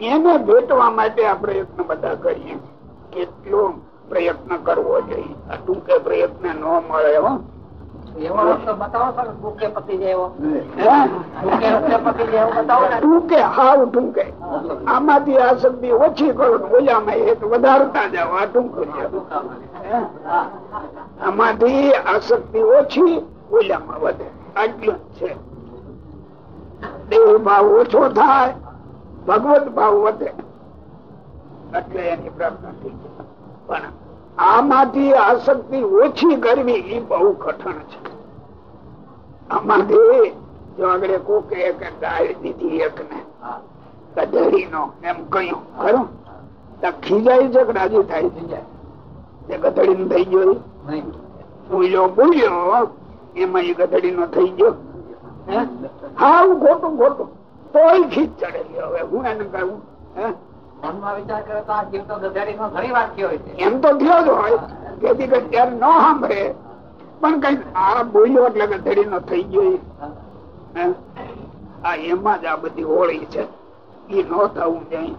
એને ભેટવા માટે આ પ્રયત્ન બધા કરીએ. કેટલો પ્રયત્ન કરવો જોઈએ. આ ટૂંકે પ્રયત્ન ન મળે હો. આમાંથી આ શક્તિ ઓછી કરો ને ઓલામાં એક વધારતા જાઓ. આ ટૂંકું આમાંથી આ આસક્તિ ઓછી ઓલામાં વધે. આટલું જ છે. દેહ ભાવ ઓછો થાય ભગવત ભાવ વધે. એટલે એની પ્રાર્થના થઈ છે પણ આમાંથી આસક્તિ ઓછી કરવી એ બહુ કઠણ છે. આમાંથી જો આગળ કોકે એક ગાય દીધી એક ને ગધેડી નો એમ કહ્યું ખરું? તો ખીજાય છે કે રાજી થાય? છે ગધડી ગધેડી નું થઈ ગયો? ભૂલ્યો ભૂલ્યો. એમાં એ ગધડી નો થઈ ગયો? હાવ ખોટું ખોટું તોય ખીચ ચડેલી હવે હું એને કહું એમ તો થયો જ હોય તેથી ન સાંભળે. પણ કઈ આ બોલ્યો એટલે ગધેડી નો થઈ ગયો આ એમાં જ આ બધી હોળી છે. એ ન થવું જોઈએ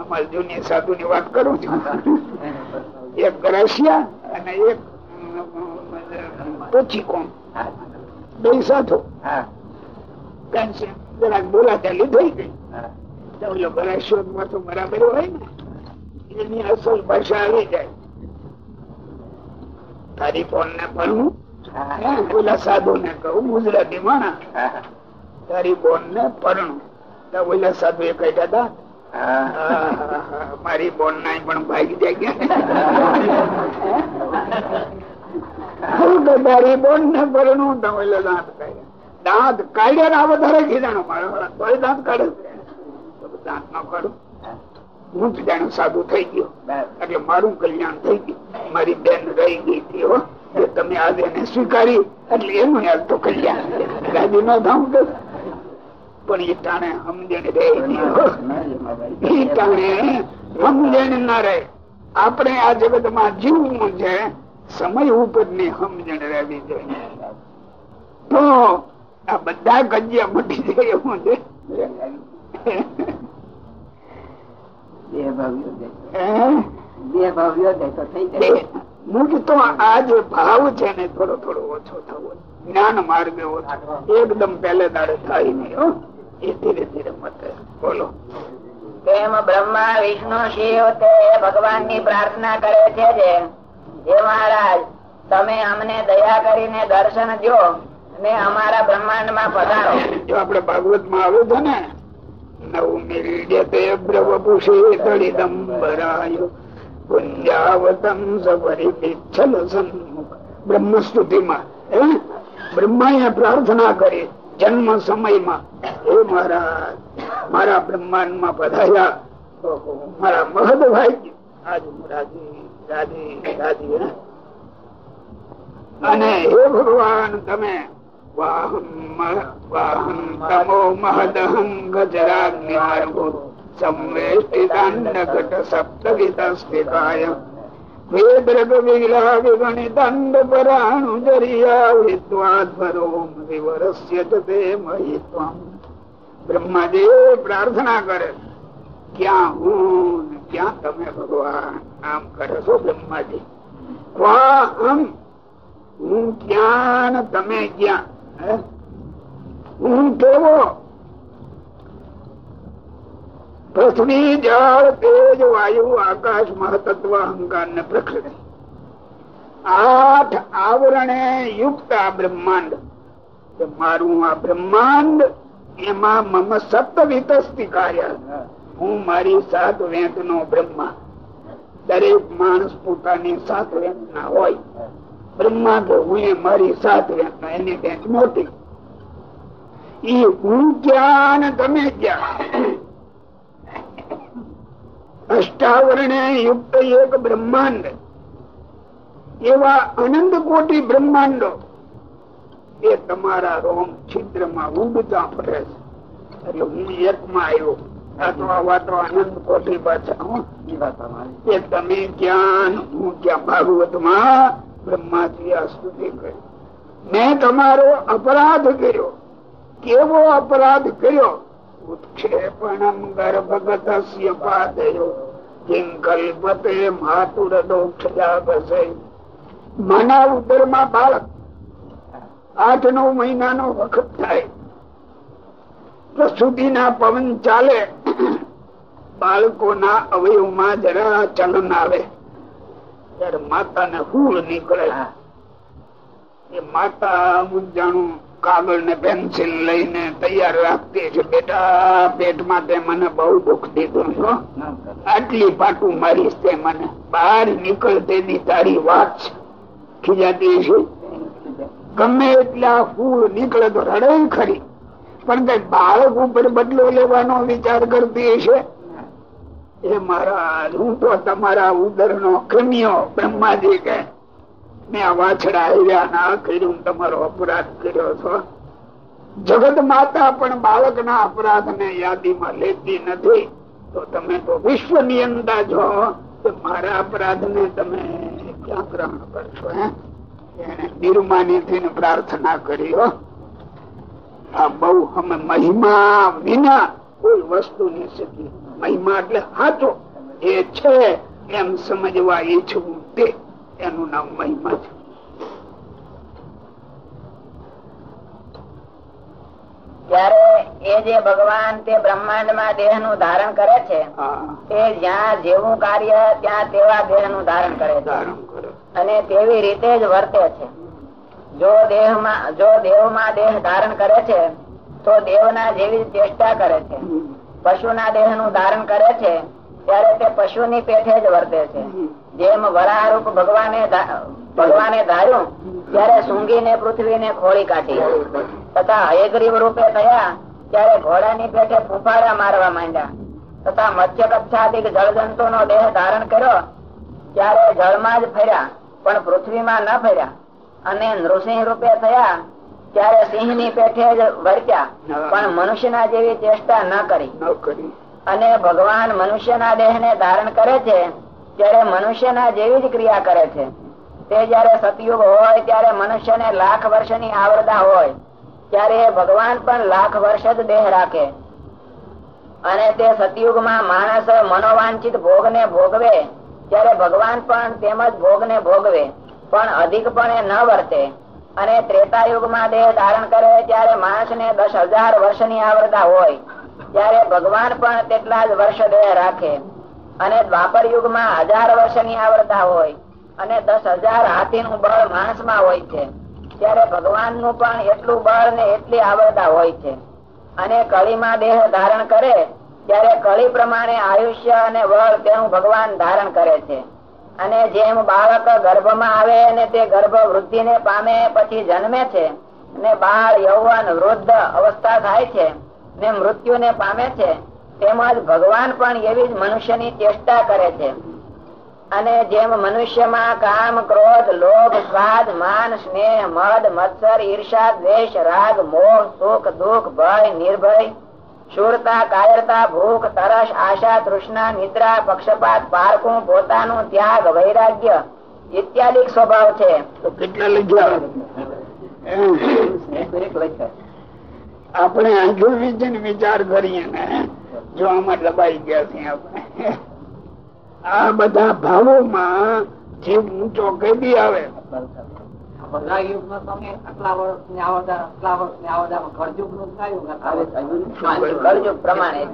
અમારી જૂની સાધુ ની વાત કરું છું. એક રશિયા અને એક પૂછી કોણ? બે જરાક બોલાચાલી થઈ ગઈ તો ઓલો ગરાશિયો તો બરાબર હોય ને. એની અસલ ભાષા આવી જાય. તારી ફોન ને ભણવું ઓલા સાધુ ને કહું ગુજરાતી માણા. તારી બોન ને પરણું તો ઓલા સાધુ એ કહી હતા મારી બોન ના પણ ભાગી જાય. તારી દાંત કાઢ્યા દાંત કાઢ્યા ને આ વધારે ખીજાણો મારો. તોય દાંત કાઢે દાંત ન કાઢું. હું જ જાણું સાદું થઈ ગયો. એટલે મારું કલ્યાણ થઈ ગયું. મારી બેન રહી ગઈ હતી હો. કે તમે આજે એને સ્વીકારી. એટલે એનું યાદ તો કલ્યાણ ગાદી નો ધામ કે. પણ એ ટાણે સમજણ રહે એ ટાણે સમજણ ના રહે. આપણે આ જગતમાં જીવવું છે. સમય ઉપરની સમજણ રહેવી જોઈએ. તો આ બધા ગજિયા મટી જાય એવું છે? આ જે ભાવ છે ને થોડો થોડો ઓછો થવો. જ્ઞાન માર્ગે ઓછો. એકદમ પહેલે દાડે થાય નહીં એ ધીરે ધીરે મતે. બોલો. તેમ બ્રહ્મા વિષ્ણુ શિવ તે ભગવાનની પ્રાર્થના કરે છે હે મહારાજ તમે અમને દયા કરીને દર્શન દો ને અમારા બ્રહ્માંડમાં પધારો. જો આપડે ભાગવતમાં આવ્યું છે ને નવું મિલ્યતે બ્રવપુષે તળિદંબરાય પુંજાવતમ સપરી પિચ્છલ સન્મુખ. બ્રહ્મસ્તુતિમાં હે બ્રહ્માએ પ્રાર્થના કરી જન્મ સમયમાં હે મહારાજ મારા બ્રહ્માંડમાં પધાર્યા મારા મહદ ભાઈ આજ રાજી. અને હે ભગવાન તમે વાહન મ- વાહન તમો મહદહં ગજરાગ્નિમાર્ગો સંવેષ્ટિદાંડઘટ સપ્તગીતસ્તિકાય વેદ્રગ વિગ્રહ વિગણિતાંડ પરાણુ જરિયા વિદ્વાધ્વરોમ વિવરસ્ય તે મહિત્વમ. બ્રહ્માજી પ્રાર્થના કરે. ક્યાં હું ક્યાં તમે ભગવાન? આમ કરો છો બ્રહ્માજી. હું ક્યાં તમે ક્યાં? હું? કેવો? પૃથ્વી, જળ, તેજ, વાયુ, આકાશ, મહતત્વ, અહંકાર ને પ્રકૃતિ. આઠ આવરણે યુક્ત આ બ્રહ્માંડ. મારું આ બ્રહ્માંડ એમાં મમ સપ્ત વિતસ્તી કાર્ય. હું મારી સાત વેદ નો બ્રહ્મા. દરેક માણસ પોતાની સાત વેદ ના હોય. બ્રહ્મા તો હું મારી સાત વેદ એની વેદ મોટી. એ હું ક્યાં તમે ક્યાં અષ્ટાવરણે યુક્ત એક બ્રહ્માંડ. એવા અનંત કોટી બ્રહ્માંડો. એ તમારા રોમ છિદ્રમાં ઉડતા ફરે છે. એટલે હું એક માં આવ્યો. તમે ક્યાં હું ક્યાં ભાગવતમાં બ્રહ્માજી આ સ્તુતિ મેં તમારો અપરાધ કર્યો. કેવો અપરાધ કર્યો? ઉત્ક્ષેપણમ ગર્ભગત પાદયો. કિં કલ્પતે માતુર દોક્ષ માના ઉદરમાં બાળક. આઠ નવ મહિનાનો વખત થાય. પ્રસુતિ ના પવન ચાલે, બાળકોના અવયવમાં જરા ચલન આવે. ત્યારે માતાને હુળ નીકળે. એ માતા ઉજાણું જાણું કાગળ ને પેન્સિલ લઈને તૈયાર રાખતી છે. બેટા પેટમાં તે મને બહુ દુઃખ દીધું આટલી પાટું મારીશ તે મને. બહાર નીકળ તેની તારી વાત છે. ખીજાતી છે. ગમે એટલા ફૂલ નીકળે તો રડે ખરી. પણ બાળક ઉપર બદલો લેવાનો વિચાર કરતી છે એ મારા હું તો તમારા ઉદર નો કન્યો બ્રહ્માજી કે મેં આ વાછડા આવ્યા ના કર્યું, તમારો અપરાધ કર્યો છો. જગત માતા પણ બાળક ના અપરાધ ને યાદીમાં લેતી નથી. તો તમે તો વિશ્વ છો તો મારા અપરાધ ને તમે ક્યાં ગ્રહણ કરશો, હે? એને નિર્માની થઈને પ્રાર્થના કરી, હો. આ બહુ અમે મહિમા વિના કોઈ વસ્તુ ની સ્થિતિ મહિમા એટલે સાચો એ છે એમ સમજવા ઈચ્છવું તે. એનું નામ મહિમા છે. ત્યારે એ જે ભગવાન તે બ્રહ્માંડમાં દેહનું ધારણ કરે છે તે જ્યાં જેવું કાર્ય ત્યાં તેવા દેહનું ધારણ કરે છે. અને તેવી રીતે જ વર્તે છે. જો દેહમાં જો દેહ ધારણ કરે છે, તો દેવના જેવી ચેષ્ટા કરે છે. પશુના દેહનું ધારણ કરે છે, ત્યારે તે પશુની પેઠે જ વર્તે છે. જેમ વરારૂપ ભગવાને ભગવાને ધાર્યું, ત્યારે સૂંઘીને પૃથ્વીને ખોળી કાઢી. તથા હયગ્રીવ રૂપે થયા, ત્યારે ઘોડાની પેઠે ફૂફાડા મારવા માંડ્યા. તથા મત્સ્ય કચ્છાદિક જળજંતુ નો દેહ ધારણ કર્યો, ત્યારે જળમાં જ ફર્યા, પણ પૃથ્વીમાં ન ફર્યા. અને નૃસિંહ રૂપે થયા ત્યારે સિંહની પેઠે જ વર્ત્યા. પણ મનુષ્યના જેવી ચેષ્ટા ન કરી. અને ભગવાન મનુષ્યના દેહ ને ધારણ કરે છે ત્યારે મનુષ્યના જેવી જ ક્રિયા કરે છે. તે જયારે સતયુગ હોય ત્યારે મનુષ્યને લાખ વર્ષની આવરદા હોય ત્યારે ભગવાન પણ લાખ વર્ષ જ દેહ રાખે. અને તે સતયુગમાં માણસ મનોવાંછિત ભોગ ને ભોગવે ત્યારે ભગવાન પણ તેમજ ભોગ ને ભોગવે. પણ અધિકપણે ન વર્તે. અને ત્રેતાયુગમાં દેહ ધારણ કરે ત્યારે માણસ ને દસ હજાર વર્ષની આવરતા હોય. ત્યારે ભગવાન પણ તેટલા જ વર્ષ દેહ રાખે. અને દ્વાપર યુગમાં હજાર વર્ષની આવરતા હોય અને દસ હજાર હાથીનું બળ માણસમાં હોય છે. ત્યારે ભગવાનનું પણ એટલું બળ ને એટલી આવરતા હોય છે. અને કળીમાં દેહ ધારણ કરે, ત્યારે કળી પ્રમાણે આયુષ્ય અને વળ તેનું ભગવાન ધારણ કરે છે. અને જેમ બાળક ગર્ભમાં આવે અને તે ગર્ભ વૃદ્ધિને પામે, પછી જન્મે છે ને બાળ યૌવન વૃદ્ધ અવસ્થા થાય છે ને મૃત્યુને પામે છે, તેમજ ભગવાન પણ એવી જ મનુષ્યની ચેષ્ટા કરે છે. અને જેમ મનુષ્યમાં કામ, ક્રોધ, લોભ, સ્વાદ, માન, સ્નેહ, મદ, મત્સર, ઈર્ષા, દ્વેષ, રાગ, મોહ, સુખ, દુઃખ, ભય, નિર્ભય શૂરતા, કાયરતા, ભૂખ, તરસ, આશા, તૃષ્ણા, નિદ્રા, પક્ષપાત પારકું પોતાનું ત્યાગ, વૈરાગ્ય ઇત્યાદિ સ્વભાવ છે. આપણે આંખો વીચીને વિચાર કરીએ ને, જો આમાં દબાઈ ગયા છે આપણે. આ બધા ભાવોમાં જીવ ઊંચો કદી આવે? બધા યુગમાં તમે આટલા આટલા આવે પ્રમાણે.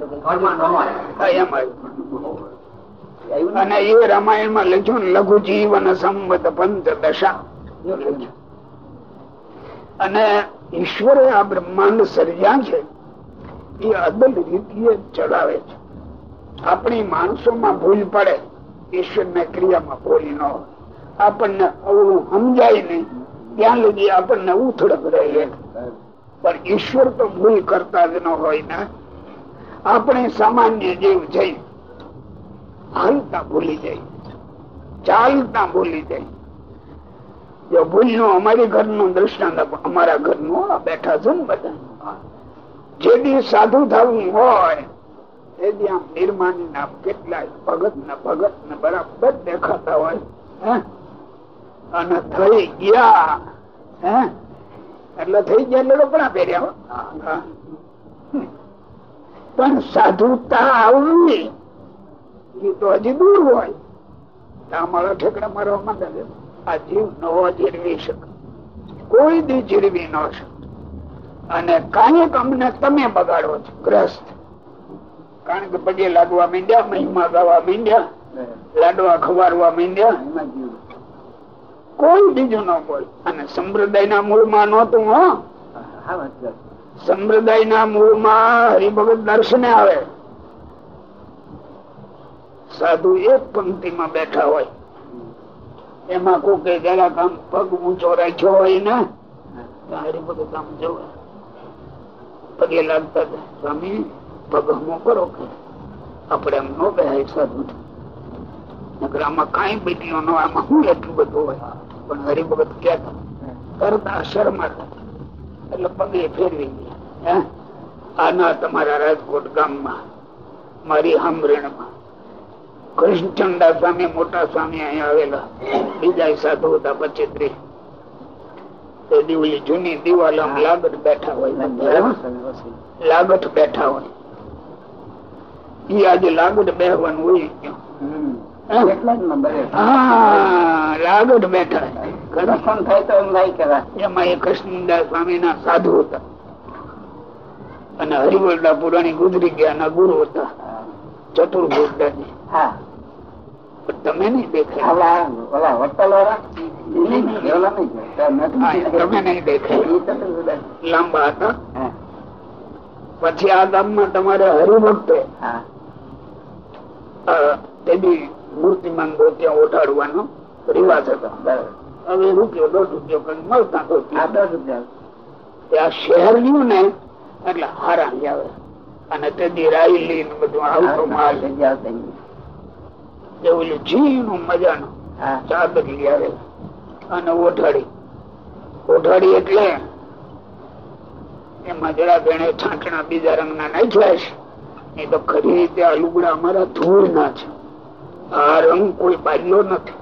અને એ રામાયણમાં લખ્યું ને લઘુ જીવન સંવત પંચ દશા. અને ઈશ્વરે આ બ્રહ્માંડ સર્જ્યા છે એ અદલ રીતિએ ચલાવે છે. આપણી માણસોમાં ભૂલ પડે ઈશ્વર ને ક્રિયામાં ભૂલ ન હોય. આપણને અવળું સમજાય નહીં. ત્યાં લગી આપણને ઉથડક રહીએ પણ ઈશ્વર તો ભૂલ કરતા જ ન હોય ને. આપણે સામાન્ય જીવ જઈ હાલતા ભૂલી જાય ચાલતા ભૂલી જાય જો ભૂલનું અમારી ઘરનું દ્રષ્ટાંત અમારા ઘરનું બેઠા છે ને બધા. જે દી સાધુ થવું હોય એ દી આમ નિર્માણી ના કેટલાય ભગત ને ભગત ને બરાબર દેખાતા હોય, હે? અને થઈ ગયા. હે? એટલે થઈ ગયા કપડા પહેર્યા. પણ સાધુતા આવવી એ તો હજી દૂર હોય. આ મારા ઠેકડા મારવા માંગે છે. આ જીવ નવો જીરવી શકે. કોઈ દી જીરવી ન શકે. અને કાંઈક અમને તમે બગાડો છો ગ્રસ્ત. કારણ કે પગે લાગવા માંડ્યા મહિમા ગાવા માંડ્યા લાડવા ખવારવા માંડ્યા. કોઈ બીજું ન બોલે અને સંપ્રદાય ના મૂળમાં નતું હો. સંપ્રદાય ના મૂળમાં હરિભગત દર્શને આવે. સાધુ એક પંક્તિમાં બેઠા હોય. એમાં કોકે જરાક આમ પગ ઊંચો રાખ્યો હોય ને હરિભગત આમ જોવે. પગે લાગતા સ્વામી પગ હમો કરો કે? આપણે એમ નો બે સાધુ નગર આમાં કઈ બીટીઓ નો આમાં શું એટલું બધું હોય? પણ હરિભગત ક્યાં કરતા શરમાતા એટલે પગે ફેરવી ગયા. આના તમારા રાજકોટ ગામમાં મારી હામરેણમાં. કૃષ્ણચંડા સ્વામી મોટા સ્વામી અહીંયા આવેલા. બીજા સાધુ હતા પચીત્રી. તે દીવલી જૂની દિવાલ આમ લાગત બેઠા હોય. લાગત બેઠા હોય. ઈ આજે લાગત બેહવાનું હોય. લાગત બેઠા. એમાં એ કૃષ્ણદાસ સ્વામી ના સાધુ હતા. અને હરિવરદા પુરાણી ગુજરી ગયા ના ગુરુ હતા. ચતુર્ભુજદાજી તમે નહીં દેખાય. તમે નહીં દેખાય. લાંબા હતા. પછી આ ગામમાં તમારે હરિભક્ત મૂર્તિમાન ધોતિયા ઓઢાડવાનો રિવાજ હતો. હવે રૂપિયો દસ રૂપિયો કઈ મળતા ધોતિયા આ લ્યું ને એટલે હારા આવે અને તેની રાયલી ને બધું આવતો માલ. એવું ઝીણું મજાનું ચાદર આવે. અને ઓઢાડી. ઓઢાડી એટલે એમાં જરા એને છાંટણા બીજા રંગના નાખ્યા છે. એ તો ખરી રીતે આ લુગડા અમારા ધૂળ ના છે. આ રંગ કોઈ બાજ્યો નથી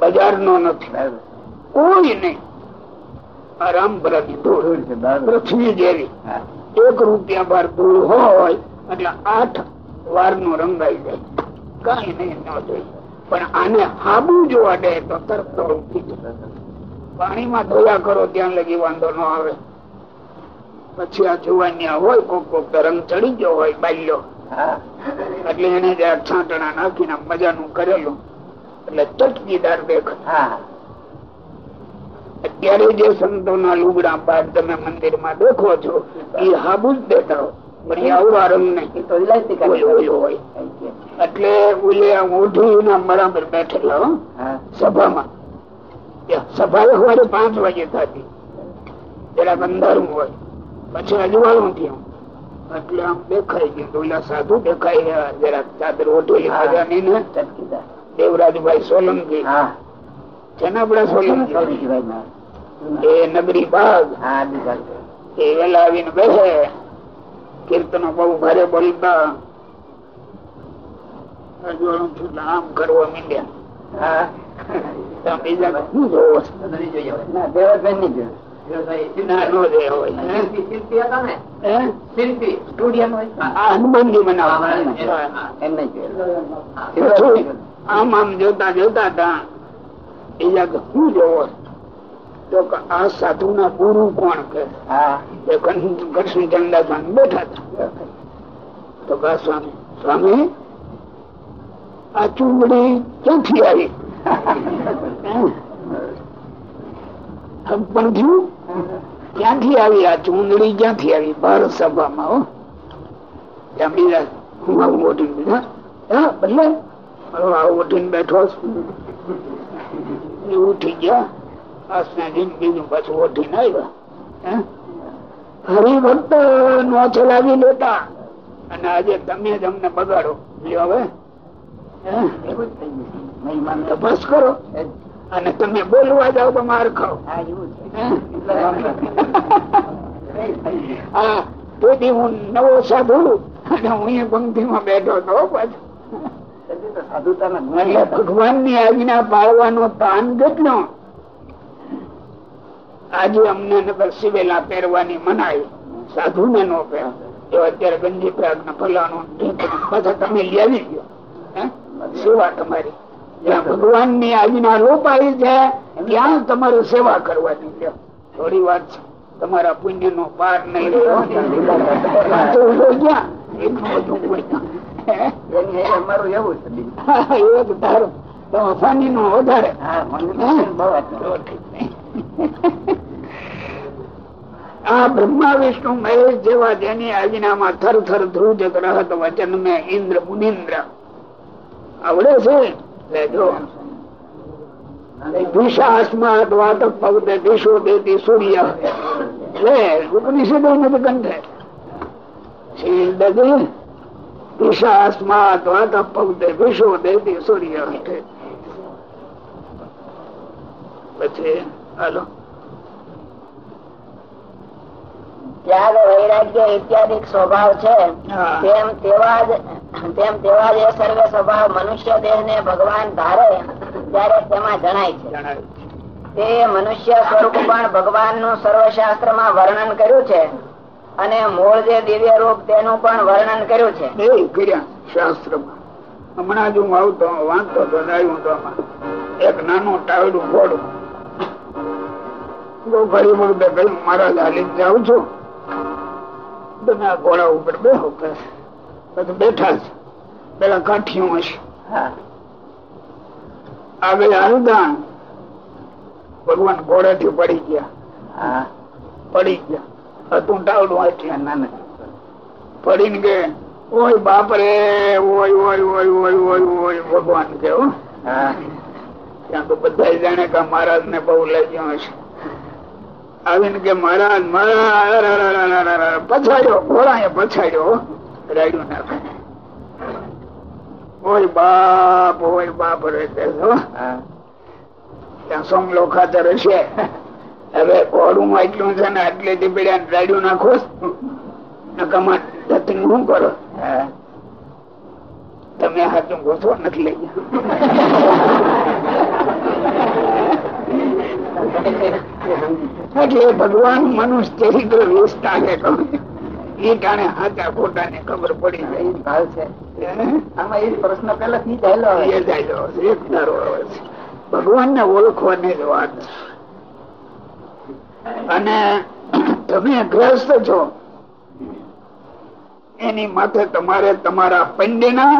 બજાર નો નથી. કોઈ નહીં. આ રામ ભરા દીધો પૃથ્વી જેવી. એક રૂપિયા બાર ધૂળ હોય એટલે આઠ વાર નો રંગાઈ જાય. કઈ નહીં ન જોઈએ. પણ આને હાબુ જોવા દે તો તરત પાણીમાં ધોયા કરો ત્યાં લગી વાંધો ન આવે. પછી આ જોવાની હોય કોક કોક તો રંગ ચડી ગયો હોય બાલ્યો. એટલે એને જે છાંટણા નાખીને મજાનું કરેલું. એટલે ચટકીદાર દેખાય. અત્યારે જે સંતો ના લુગડા પાર તમે મંદિરમાં દેખો છો એ હાબુ જ દેતા એટલે ના બરાબર બેઠેલા હો, સભામાં. સભા સવારે પાંચ વાગે થતી જરાક અંધારું હોય. પછી અજવાળું થયું. એટલે આમ દેખાઈ ગયું. ઓલા સાધુ દેખાઈ રહ્યા જરાક ચાદર ઓઢેલી મજાની ને દેવરાજભાઈ સોલંકી. છે ને સોલંકી એ નગરી બાગ. એ વેલા આવીને બેસે. કીર્તનો બહુ ભારે બોલતા. આમ કરવા માંડ્યા. બીજા શું જોવો છો? ના નો હે? હે? આમ આમ જોતા જોતા હતા એ શું જોવો? તો આ સાધુ ના ગુરુ કોણ કે? કૃષ્ણચંદા સ્વામી બેઠા હતા. તો કા સ્વામી સ્વામી આ ચૂંદડી ક્યાંથી આવી? પણ થયું? ક્યાંથી આવી આ ચૂંદડી? ક્યાંથી આવી? બાર સભામાં, હું. આવું ઓઢીને હા બદલે આવું ઓઢીને બેઠો ઉઠી ગયા. આસના બીજું પાછું ઓઢીને આવ્યા. હરિભક્ત નો ચલાવી લેતા. અને આજે તમે જ અમને બગાડો. હવે? તપાસ કરો. અને તમે બોલવા જાઓ તો માર ખાવ હા તેથી હું નવો સાધુ અને હું એ પંક્તિમાં બેઠો હતો પાછો. ભગવાનની આજ્ઞા પાળવાનો તાન કેટલો? આજે અમને નગર સિવેલા પહેરવાની મનાય સાધુ ને નો પહેર. જો અત્યારે ગંજી પ્રાગ ને ફલાણું પાછા તમે લેવી ગયો. હે? સેવા તમારી. જ્યાં ભગવાનની આજ્ઞા લોપાઈ છે ત્યાં તમારે સેવા કરવાની. થોડી વાત છે. તમારા પુણ્ય નો? પાર નહીં? અમારું એવું ધારો. ફાની નો વધારે. આ બ્રહ્મા વિષ્ણુ મહેશ જેવા જેની આજ્ઞામાં થર થર ધ્રુજ રહત વચન મેં ઇન્દ્ર મુનિન્દ્ર. આવડે છે? ઉપનિષદો નથી કંઠે શીલ દગે દિશાસ્માત વાત પગતે દિશો દેતી સૂર્ય પછી હાલો ત્યાગ વૈરાગ્ય ઇત્યાદિ સ્વભાવ છે. તેમ તેવા જ તેમ તેવા જે સર્વે સ્વભાવ મનુષ્ય દેહ ને ભગવાન ધારે ત્યારે તેમાં જણાય છે. તે મનુષ્ય સ્વરૂપ પણ ભગવાનનું સર્વશાસ્ત્રમાં વર્ણન કર્યું છે. અને મૂળ જે દિવ્ય રૂપ તેનું પણ વર્ણન કર્યું છે. શાસ્ત્ર હમણાં જ હું આવતો વાંચતો તો આવ્યું તો એક નાનું ટાવડું ફોડું બહુ ફરી મારા હાલી જાઉં છું. તમે આ ઘોડા ઉપર બેહો પછી બેઠા છે પેલા કાઠિયું હશે. આગળ અનુદાન ભગવાન ઘોડેથી પડી ગયા. પડી ગયા. હતું ટાવડું આઠી પડીને કે ઓય બાપ રે ઓય ઓય ઓય ઓય ઓય ઓય ભગવાન કે હો. ત્યાં તો બધા જાણે કે મહારાજ ને બહુ લઈ ગયો હશે. આવીને કે મારા પછાડ્યો ઘોડા પછાડ્યો. રાડ્યું નાખે ઓય બાપ ઓય બાપ રે ત્યાં સોમલો ખાતર હશે. હવે ઘોડું એટલું છે ને આટલે થી પીડ્યા રાડ્યું નાખો. નકામાં ધતન શું કરો? તમે હાથું ગોઠવો નથી લઈ ગયા એટલે ભગવાન મનુષ્ય ચરિત્ર વિસ્તારે કહ્યું એ ટાણે હાચા ખોટા ને ખબર પડી જાય આમાં એ પ્રશ્ન પેલાથી જ આવેલો એ જાય છે, એક ભગવાન ને ઓળખવાની જ વાત છે. અને તમે ગ્રસ્ત છો. એની માથે તમારે તમારા પંડ્યના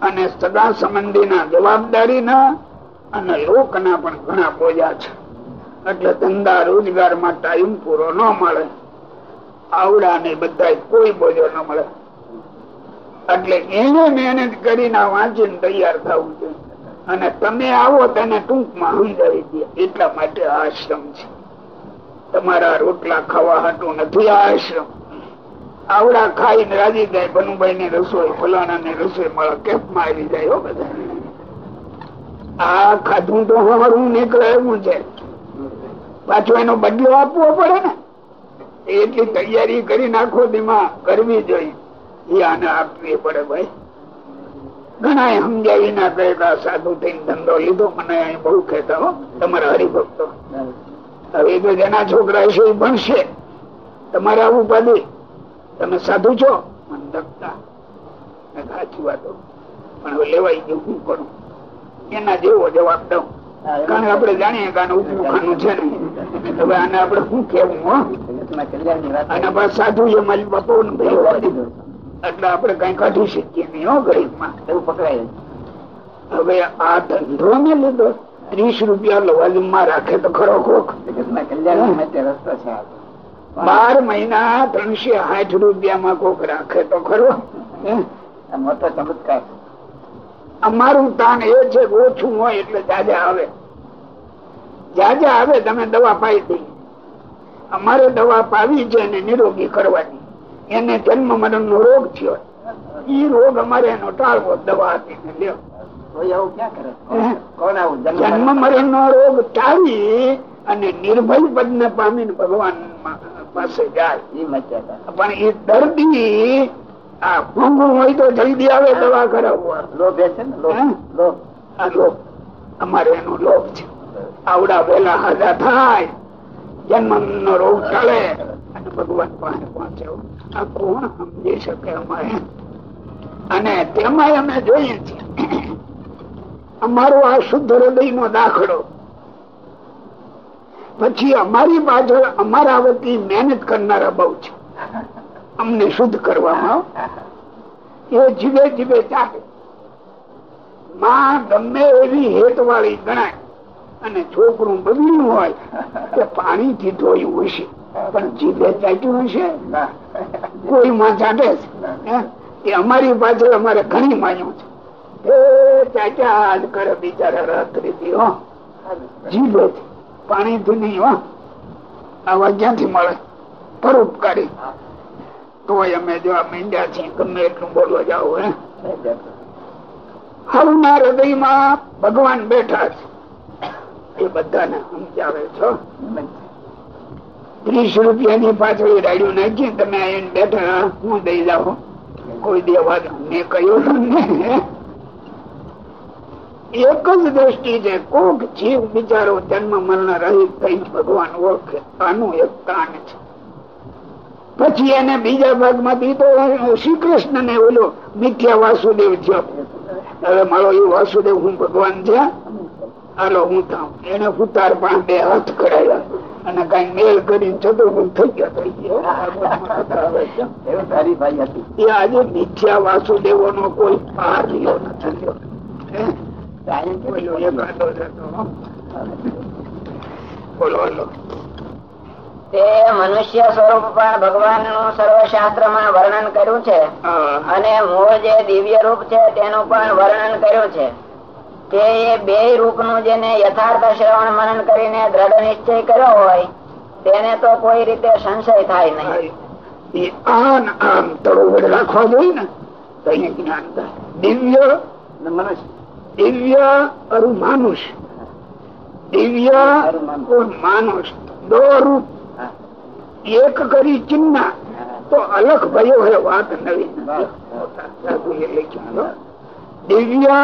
અને સગા સંબંધીના જવાબદારીના અને લોકના પણ ઘણા બોજા છે. એટલે ધંધા, રોજગારમાં ટાઈમ પૂરો ન મળે. આવડા ને બધા કોઈ બોજો ન મળે. એટલે એને મહેનત કરીને વાંચીને તૈયાર થવું છે. અને તમે આવો તેને ટૂંકમાં સમજાવી દે. એટલા માટે આશ્રમ છે. તમારા રોટલા ખાવા હાટું નથી આશ્રમ. આવડા ખાઈને રાજી જાય બનુભાઈ ની રસોઈ ફલાણા ની રસોઈ મારા કેપ મારી જાય હો બધા આ ખાધું તો હવારું નીકળે છે. પાછો એનો બદલો આપવો પડે ને. એટલી તૈયારી કરી નાખો તેમાં કરવી જોઈએ. એ આને આપવી પડે ભાઈ. ઘણા સમજાવી ના કહે સાધુ થઈને ધંધો લીધો. મને અહીં બહુ કહેતા હો, તમારા હરિભક્તો. હવે તો જેના છોકરા છે એ ભણશે. તમારે આવું પાડી તમે સાધુ છો? મને ધકતા સાચી વાતો પણ હવે લેવાઈ ગયું, હું કરું? એના જેવો જવાબ દઉં. કારણ આપડે જાણીએ કે આનું છે નહીં. હવે આને આપડે શું કેવું અને બસ સાધુ છે મારી બાપુ એટલે આપડે કઈ કાઢી શકીએ નહીં હો ગરીબમાં. એવું પકડાય હવે આ ધંધો મેં લીધો. ત્રીસ રૂપિયા લવાજમાં રાખે તો ખરો ખોખ રસ્તો છે બાર મહિના ત્રણસો સાઠ રૂપિયામાં કોક રાખે તો ખરો. મોટો ચમત્કાર અમારું તાણ એ છે ઓછું હોય એટલે જાજા આવે. જાજા આવે તમે દવા પાઈ દઈ અમારે દવા પાવી છે અને નિરોગી કરવાની. એને જન્મ મરણ નો રોગ થયો. ઈ રોગ અમારે એનો ટાળવો દવા આપીને લ્યો. જન્મ મરણ નો રોગ. ટાળી અને નિર્ભય પદ ને પામીને ભગવાન પાસે જાય. પણ એ દર્દી આ હોય તો જલ્દી આવે દવા કરાવવા લોભ છે ને લોભ લોભ અમારે એનો લોભ છે. આવડા વેલા હાજર થાય. જન્મ નો રોગ ચાલે. અને ભગવાન પાસે પહોંચે આ કોણ સમજી શકે અમારે? અને તેમાં અમે જોઈએ છીએ. અમારો આ શુદ્ધ હૃદય નો દાખલો. પછી અમારી પાછળ અમારા વતી મહેનત કરનારા બહુ છે. અમને શુદ્ધ કરવામાં એ જીવે જીવે ચાલે. માં ગમે એવી હેત વાળી ગણાય. અને છોકરું બગડ્યું હોય કે પાણી થી ધોયું હશે. પણ જીભે ચાટ્યું હશે? કોઈ માં ચાટે છે? એ અમારી પાછળ અમારે ઘણી માન્યું છે. એ ચાટ્યા જ કરે બિચારા રાત્રિથી, હો. જીભે પાણી થી નહીં, હો. આવા ક્યાંથી મળે? પરોપકારી. તોય અમે હૃદયમાં ભગવાન બેઠા છે. એ બધાને સમજાવે છો? ત્રીસ રૂપિયાની પાછળ રાડ્યું નાખી તમે આવીને બેઠા, હું? દઈ જાઉં કોઈ દેવા મેં કહ્યું તમને એક જ દ્રષ્ટિ છે, કોક જીવ બિચારો જન્મ મરણ રહિત થઈ ભગવાન ઓળખે, આનું એક તાન છે. પછી એને બીજા ભાગમાંથી તો શ્રી કૃષ્ણ ને ઓલો મિથ્યા વાસુદેવ થયો. હવે મારો એ વાસુદેવ હું ભગવાન છે. હાલો હું એને ઉતાર પણ બે હાથ કરાયા અને કઈ મેલ કરી ચતુર્ભુજ થઈ ગયો થઈ એ આજે મિથ્યા વાસુદેવો નો કોઈ પાર રહ્યો નથી. બોલો બોલો તે મનુષ્ય સ્વરૂપ પણ ભગવાનનું સર્વશાસ્ત્રમાં વર્ણન કર્યું છે. અને મૂળ જે દિવ્ય રૂપ છે તેનું પણ વર્ણન કર્યું છે. તે બે રૂપનું જેને યથાર્થ શ્રવણ મનન કરીને દ્રઢ નિશ્ચય કર્યો હોય તેને તો કોઈ રીતે સંશય થાય નહીં. આમ રાખવા જોઈએ ને જ્ઞાન દિવ્ય મનુષ્ય. દિવ્ય અરુ માનુષ દિવ્ય માનુષ. દો રૂપ. એક કરી ચિહ્ન તો અલગ ભયો હે વાત નવી. દિવ્ય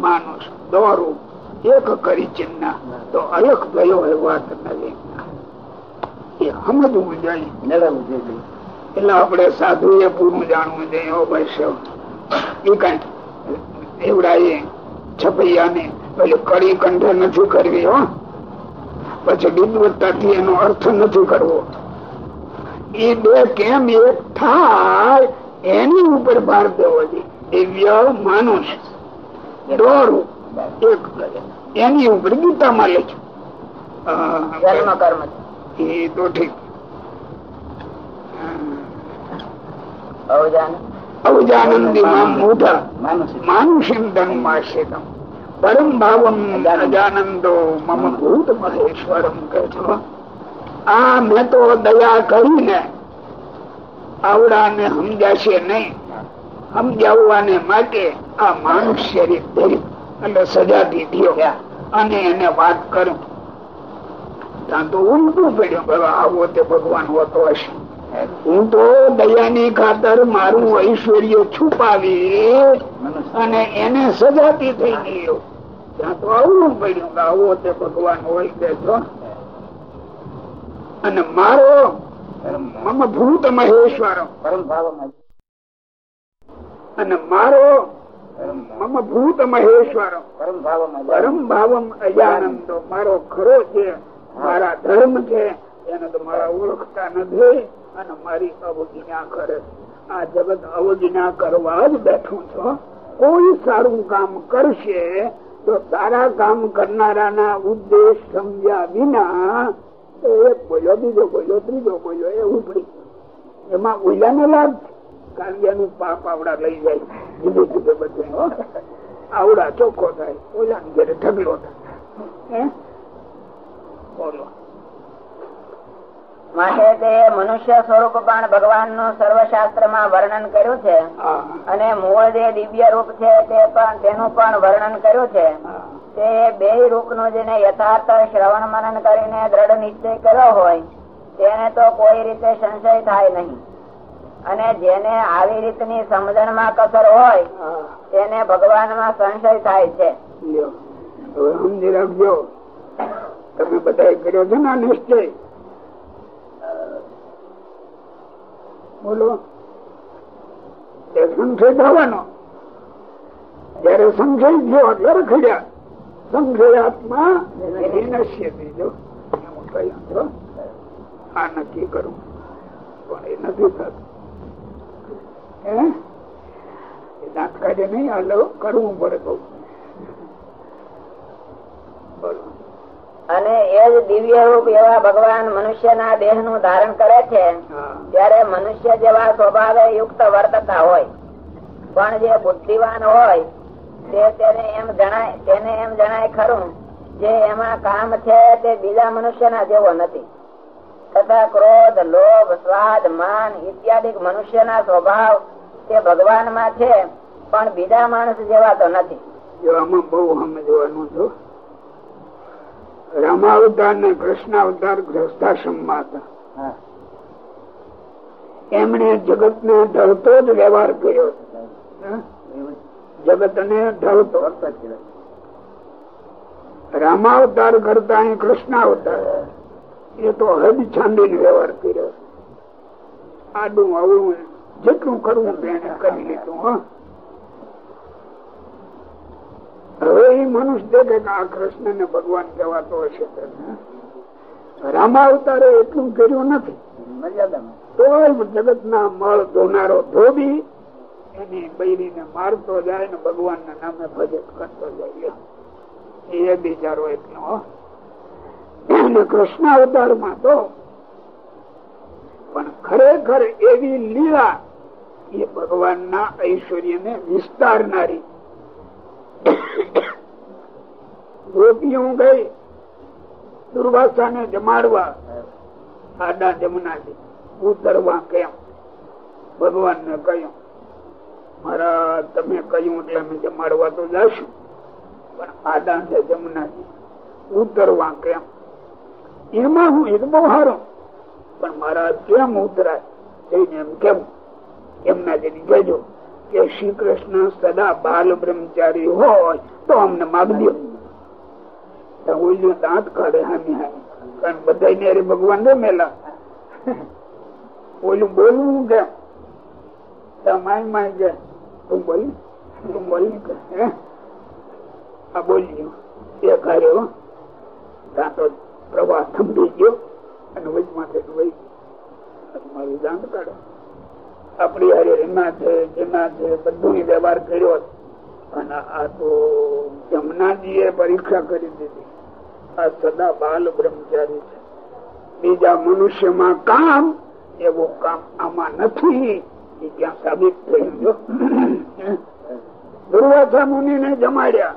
માનુષ દોરું એક કરી ચિહ્ન તો અલગ ભયો હે વાત નવી. એ સમજવું જોઈએ. એટલે આપણે સાધુ એ પૂરું જાણવું જોઈએ વૈષ્ણવ એ કઈ એવડા છપૈયા ને પછી કડી કંઠે નથી કરવી હો. પછી વિદવત્તાથી એનો અર્થ નથી કરવો. એ બે કેમ એક થાય એની ઉપર ભાર દેવો જોઈએ. દિવ્ય માનુષ દોરું એક એની ઉપર ગીતામાં લખ્યું. કર્મ. એ તો ઠીક. પરમ ભાવમ અજાનંદો. મમ ભૂત મહેશ્વરમ કહે છો આ મેં તો દયા કરીને આવડાને સમજાશે નહીં. સમજાવવાને માટે આ માનુષ શરીર ધર્યું એટલે સજા દીધી અને એને વાત કરું. આવો ભગવાન હોતો તો ખાતર મારું ઐશ્વર્ય છુપાવી અને એને સજાતી થઈ ગયો. ત્યાં તો આવવું પડ્યું આવો તે ભગવાન હોય અને મારો મમ ભૂત મહેશ્વર. અને મારો મમ ભૂત મહેશ્વર. પરમ ભાવમાં અજાનંદો. મારો ખરો છે મારા ધર્મ છે એને તો મારા ઓળખતા નથી અને મારી અવજ્ઞા કરે. આ જગત અવજ્ઞા કરવા જ બેઠું છો કોઈ સારું કામ કરશે તો સારા કામ કરનારાના ઉદ્દેશ સમજ્યા વિના એ બોલ્યો, બીજો બોલ્યો, ત્રીજો બોલ્યો, એ ઉપડી એમાં ઓલાનો લાભનું પાપ આવડા લઈ જાય. જુદું જુદું બધું. આવડા ચોખ્ખો થાય. ઓલા ઘેરે ઢગલો થાય? બોલો. માટે તે મનુષ્ય સ્વરૂપ પણ ભગવાનનું સર્વશાસ્ત્રમાં વર્ણન કર્યું છે. અને મૂળ જે દિવ્ય રૂપ છે તે પણ તેનું પણ વર્ણન કર્યું છે. તે બે રૂપનું જેને યથાર્થ શ્રવણ મનન કરીને દ્રઢ નિશ્ચય કર્યો હોય તેને તો કોઈ રીતે સંશય થાય નહીં. અને જેને આવી રીતની સમજણમાં કસર હોય તેને ભગવાનમાં સંશય થાય છે. સમજી રાખજો. તમે બધા કર્યો છે ને નિશ્ચય? બોલો. સંશય થવાનો જયારે સંશય થયો એટલે રખડ્યા. સંશય આત્મા વિનશ્ય જો એમ કહ્યું આ નક્કી કરું. પણ એ નથી થતું. દાંત કાઢે નહીં હાલો કરવું પડે બહુ. બોલો. અને એ જ દિવ્ય રૂપ એવા ભગવાન મનુષ્યના દેહનું ધારણ કરે છે ત્યારે મનુષ્ય જેવા સ્વભાવે યુક્ત વર્તતા હોય. પણ જે બુદ્ધિવાન હોય તે તેને એમ જણાય તેને એમ જણાય ખરું જે એમાં કામ છે તે બીજા મનુષ્યના જેવો નથી. તથા ક્રોધ લોભ સ્વાદ માન ઇત્યાદિ મનુષ્યના સ્વભાવ તે ભગવાનમાં છે પણ બીજા માણસ જેવા તો નથી. બહુ સમજવાનું છું રામાવતાર ને કૃષ્ણાવતાર ગ્રસ્તાશ્રમમાં હતા એમણે જગત ને ઢળતો જ વ્યવહાર કર્યો. જગત ને ઢળતો. રામાવતાર કરતા અહીં કૃષ્ણાવતાર. એ તો હદ છાંડીને વ્યવહાર કર્યો. આડું આવડું જેટલું કરવું તેને કરી લીધું હા. હવે એ મનુષ્ય દેખે કે આ કૃષ્ણ ને ભગવાન કહેવાતો હશે રામાવતારે એટલું કર્યું નથી. તો જગત ના મળ ધોનારો ધોબી એની બૈરીને મારતો જાય ને ભગવાન ના નામે ભજત કરતો જાય. એ બિચારો એટલો કૃષ્ણ અવતારમાં તો પણ ખરેખર એવી લીલા એ ભગવાન ના ઐશ્વર્ય ને વિસ્તારનારી ગોપીઓ ગઈ. દુર્વાસા ને જમાડવા આડા જમનાજી ઉતરવા કેમ? ભગવાન ને કહ્યું મારા તમે કહ્યું એટલે અમે જમાડવા તો જશું. પણ આડા છે જમનાજી ઉતરવા કેમ? એમાં હું એક બહુ હારો. પણ મારા કેમ ઉતરાય? એને એમ કેમ? એમના જેની કહેજો કે શ્રી કૃષ્ણ સદા બાલ બ્રહ્મચારી હોય તો અમને માગજો દાંત કાઢે હામી કારણ બધા ને ભગવાન રમેલા. ઓલું બોલવું કે? માય માય કે, તું બોલી તું બોલી હે? આ બોલ્યું એ કર્યો ત્યાં તો પ્રવાહ થંભી ગયો. અને વચમાંથી વહી મારું દાંત કાઢો. આપણી હારે એમાં છે જેના છે બધું વ્યવહાર કર્યો અને આ તો જમનાજી એ પરીક્ષા કરી દીધી. આ સદા બાલ બ્રહ્મચારી છે. બીજા મનુષ્યમાં કામ, એવું કામ આમાં નથી. એ ત્યાં સાબિત થયું જો દુર્વાસા મુનિ ને જમાડ્યા.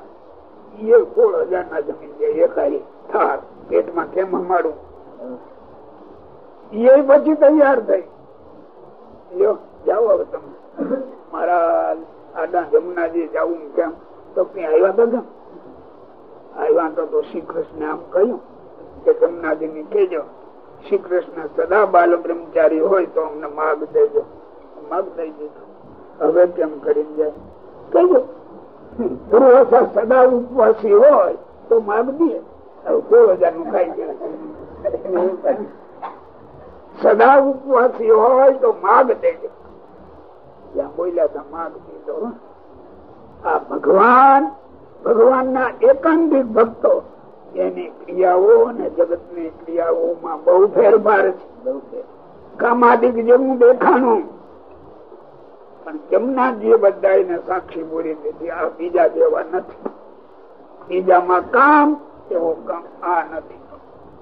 એ સોળ હજાર ના જમીન જાય એકાઈ થાર પેટમાં કેમ હમાડું? એ પછી તૈયાર થઈ. લ્યો. જાઓ હવે તમે. મારા આડા જમનાજી જવું કેમ તો આવ્યા તો કેમ? આવ્યા તો તો શ્રી કૃષ્ણ આમ કહ્યું કે જમનાજી ને કેજો શ્રી કૃષ્ણ સદા બાલ બ્રહ્મચારી હોય તો અમને માગ દેજો. માગ દઈ દીધો. હવે કેમ કરી જાય? કહ્યું પૂર્વસા સદા ઉપવાસી હોય તો માગ દે સોળ હજારનું ખાઈ જાય સદા ઉપવાસી હોય તો માગ દેજો. ત્યાં બોલ્યા હતા માગ દીધો આ ભગવાન ભગવાન ના એકાંતિક ભક્તો એની ક્રિયાઓ અને જગતની ક્રિયાઓમાં બહુ ફેરફાર છે. કામાદિક જેવું દેખાણું. પણ જમના જે બધા સાક્ષી બોલી દીધી આ બીજા જેવા નથી. બીજામાં કામ એવો કામ આ નથી.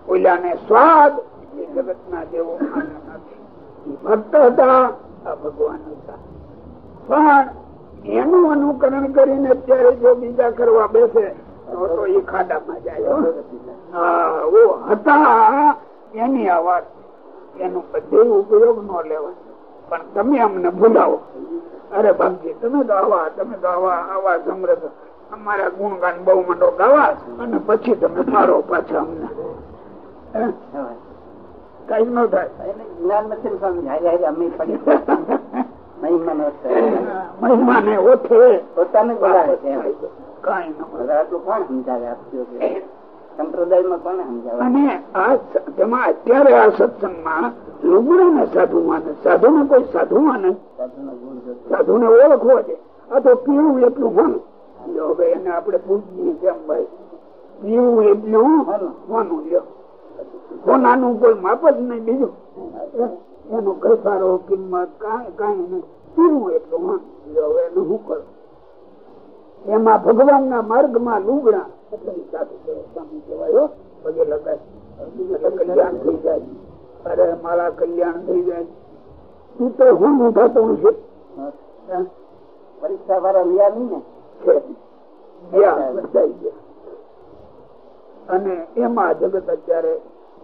ઓલાને સ્વાદ એ જગત ના જેવો નથી. ભક્ત હતા આ ભગવાન હતા. પણ એનું અનુકરણ કરીને અત્યારે જો બીજા કરવા બેસે તો એ ખાડામાં જાય. હતા એની આ વાત. એનો બધે ઉપયોગ ન લેવાય. પણ તમે અમને ભૂલાવો. અરે ભાગજી તમે તો આવા તમે તો આવા આવા સમૃદ્ધ અમારા ગુણગાન બહુ મંડો ગાવા અને પછી તમે મારો પાછા અમને? કઈ ન થાય. જ્ઞાન નથી સમજાય અમે પડી મહિમા ને ઓછે. પોતાને બોલાવે છે. કઈ આટલું કોણ સમજાવે? આપજો કે સંપ્રદાયમાં કોને સમજાવે? અને આ તેમાં અત્યારે આ સત્સંગમાં લુગડા ને સાધુ માને સાધુ ને કોઈ સાધુ માને સાધુ ને ઓળખવો છે. આ તો પીવું એટલું જો એને આપણે પૂછીએ કેમ ભાઈ? પીવું એટલું હોનું લ્યો. હોનાનું કોઈ માપ જ નહીં બીજું. એનો ઘસારો કિંમત કાંઈ કાંઈ નહીં. પીવું એટલું લ્યો હવે એનું શું કરું? એમાં ભગવાન ના માર્ગમાં લુગણા એટલે સાધુ સ્વામી કહેવાય પગે લગાય. કલ્યાણ થઈ જાય. અરે મારા કલ્યાણ થઈ જાય. તું તો હું છે. પરીક્ષા વાળા નહીં ને? અને એમાં જગત અત્યારે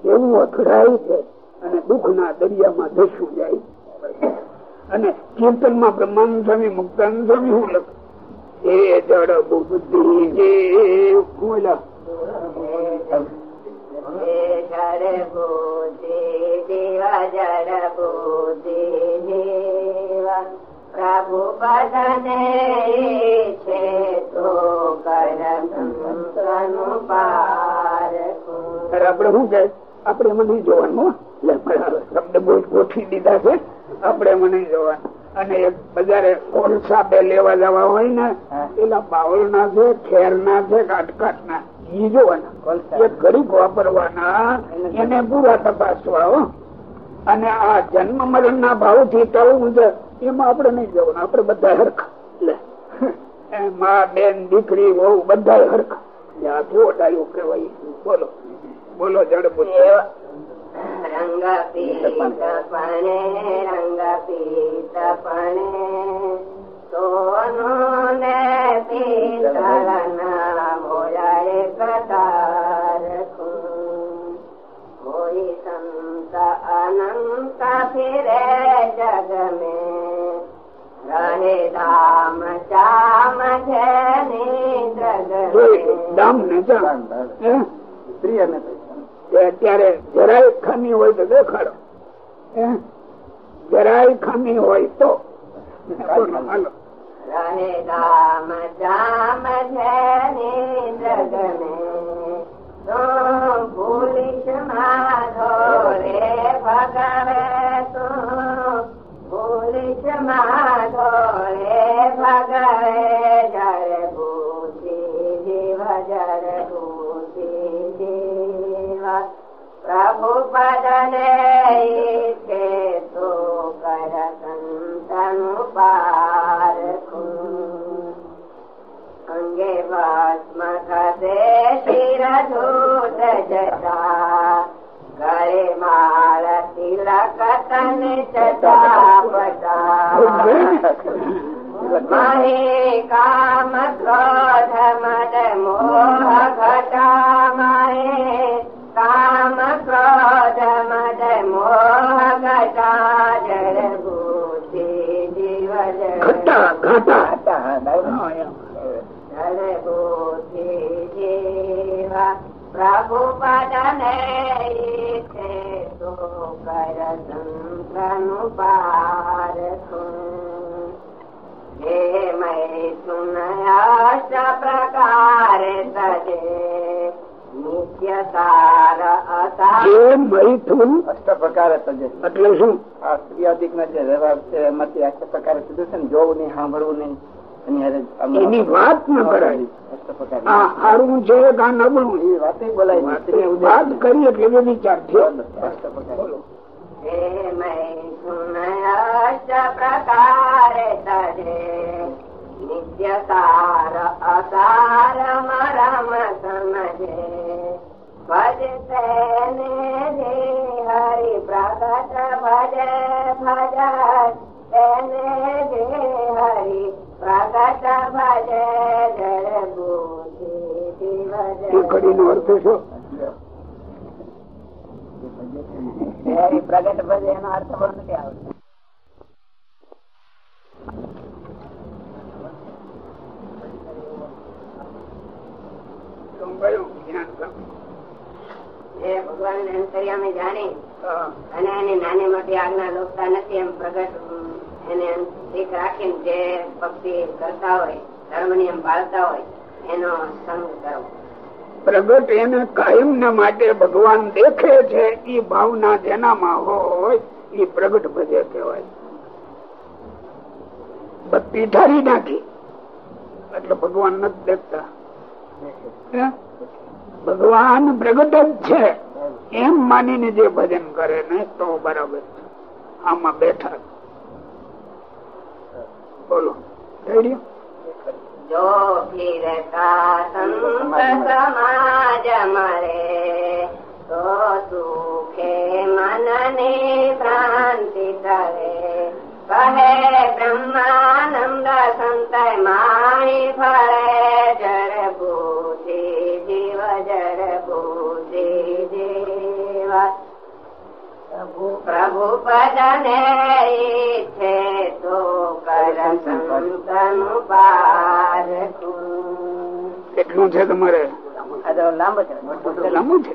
એવું અથડાય છે અને દુઃખ ના દરિયામાં ધસું જાય. અને કીર્તનમાં બ્રહ્માનંદ સ્વામી મુક્તાનંદ સ્વામી શું લખ? એ જડ બુદ્ધિ જે બોલા પ્રભુ પદને છે તો ત્યારે આપડે શું છે આપડે એમાં નહીં જોવાનું શબ્દ ગોઠવી દીધા છે? આપડે મને નહીં અને બજારે કોલસા બે લેવા જવા હોય ને એલા બાવળ ના છે ખેર ના છે કાટકાટ ના એ જોવાના. ઘડીક વાપરવાના. એને પૂરા તપાસવા અને આ જન્મ મરણ ના ભાવથી ટળવું છે એમાં આપડે નહીં જવાનું. આપડે બધા હરખા. મા એ માં બેન દીકરી બહુ બધા હરખા. બોલો. બોલો જડ રંગ પીત પણે રંગ પીત પણે સોનું ને પિત્તળ ના મોરાએ કતાર કોઈ સંત અનંત ફિરે જગ में રહે દામ ચામ છે દામ ને જામ સ્ત્રી અને પૈસા અત્યારે જરાય ખામી હોય તો દેખાડો. જરાય ખામી હોય તો ભૂલિશ માધો રે ભગવે તો. ભૂલિશ માધો રે ભગવે પ્રભુ પદને છે તો કર સંતનું પારખું અંગે વાસ્મ ખસે શિર ધૂત જતા કરે માર તિલક તન ચટા માહે કામ ક્રોધ મદ મોહ ઘટા મોહ ઘટા ઘટા. પ્રભુ પદને કર સંતનું હે મય સુનયા પ્રકાર અસાર જે મૈથુન અષ્ટ પ્રકાર એટલે શું? આ સ્ત્રીયાદિક ના જે વ્યવહાર છે એમાંથી અષ્ટ પ્રકારે કીધું છે ને જોવું નહીં સાંભળવું નહીં એની વાત ન કરાય. આ હારું છે કે નબળું. એ વાતે બોલાય નહીં. સ્ત્રી ઉદય વાત કરી એટલે એ વિચાર થયો. અષ્ટ પ્રકારે. હે મય સુનયાશ પ્રકારે તજે. નિત્ય સાર અસાર મરમ સમજે. ભજ તેને દેહ પ્રગટ ભજે ભજન તેને હરી પ્રગટ ભજે જળ બુદ્ધિ અર્થ શું પ્રગટ ભજે એનો અર્થ પણ નથી આવતો. જ્ઞાન તમે? એ ભગવાન અંતર્યામી જાણી. અને એની નાની મોટી આજ્ઞા લોકતા નથી એમ પ્રગટ એને એક રાખીને જે ભક્તિ કરતા હોય ધર્મ નિયમ પાળતા હોય એનો સંગ કરવો. પ્રગટ એને કાયમ ને માટે ભગવાન દેખે છે એ ભાવના જેનામાં હોય એ પ્રગટ ભજે કહેવાય. બત્તી ધારી નાખી. એટલે ભગવાન નથી દેખતા? ભગવાન પ્રગટ જ છે. એમ માનીને જે ભજન કરે ને તો બરાબર આમાં બેઠા બોલો. જો સમાજ મરે તો સુખે મનની શાંતિ કરે કહે બ્રહ્માનંદ સંત માણી ફરે જર બુદ્ધિ જીવ જર બુદ્ધિ જીવા પ્રભુ પદને છે તો કર સંતનું પારખું કેટલું છે તમારે? લાંબો છે. લાંબુ છે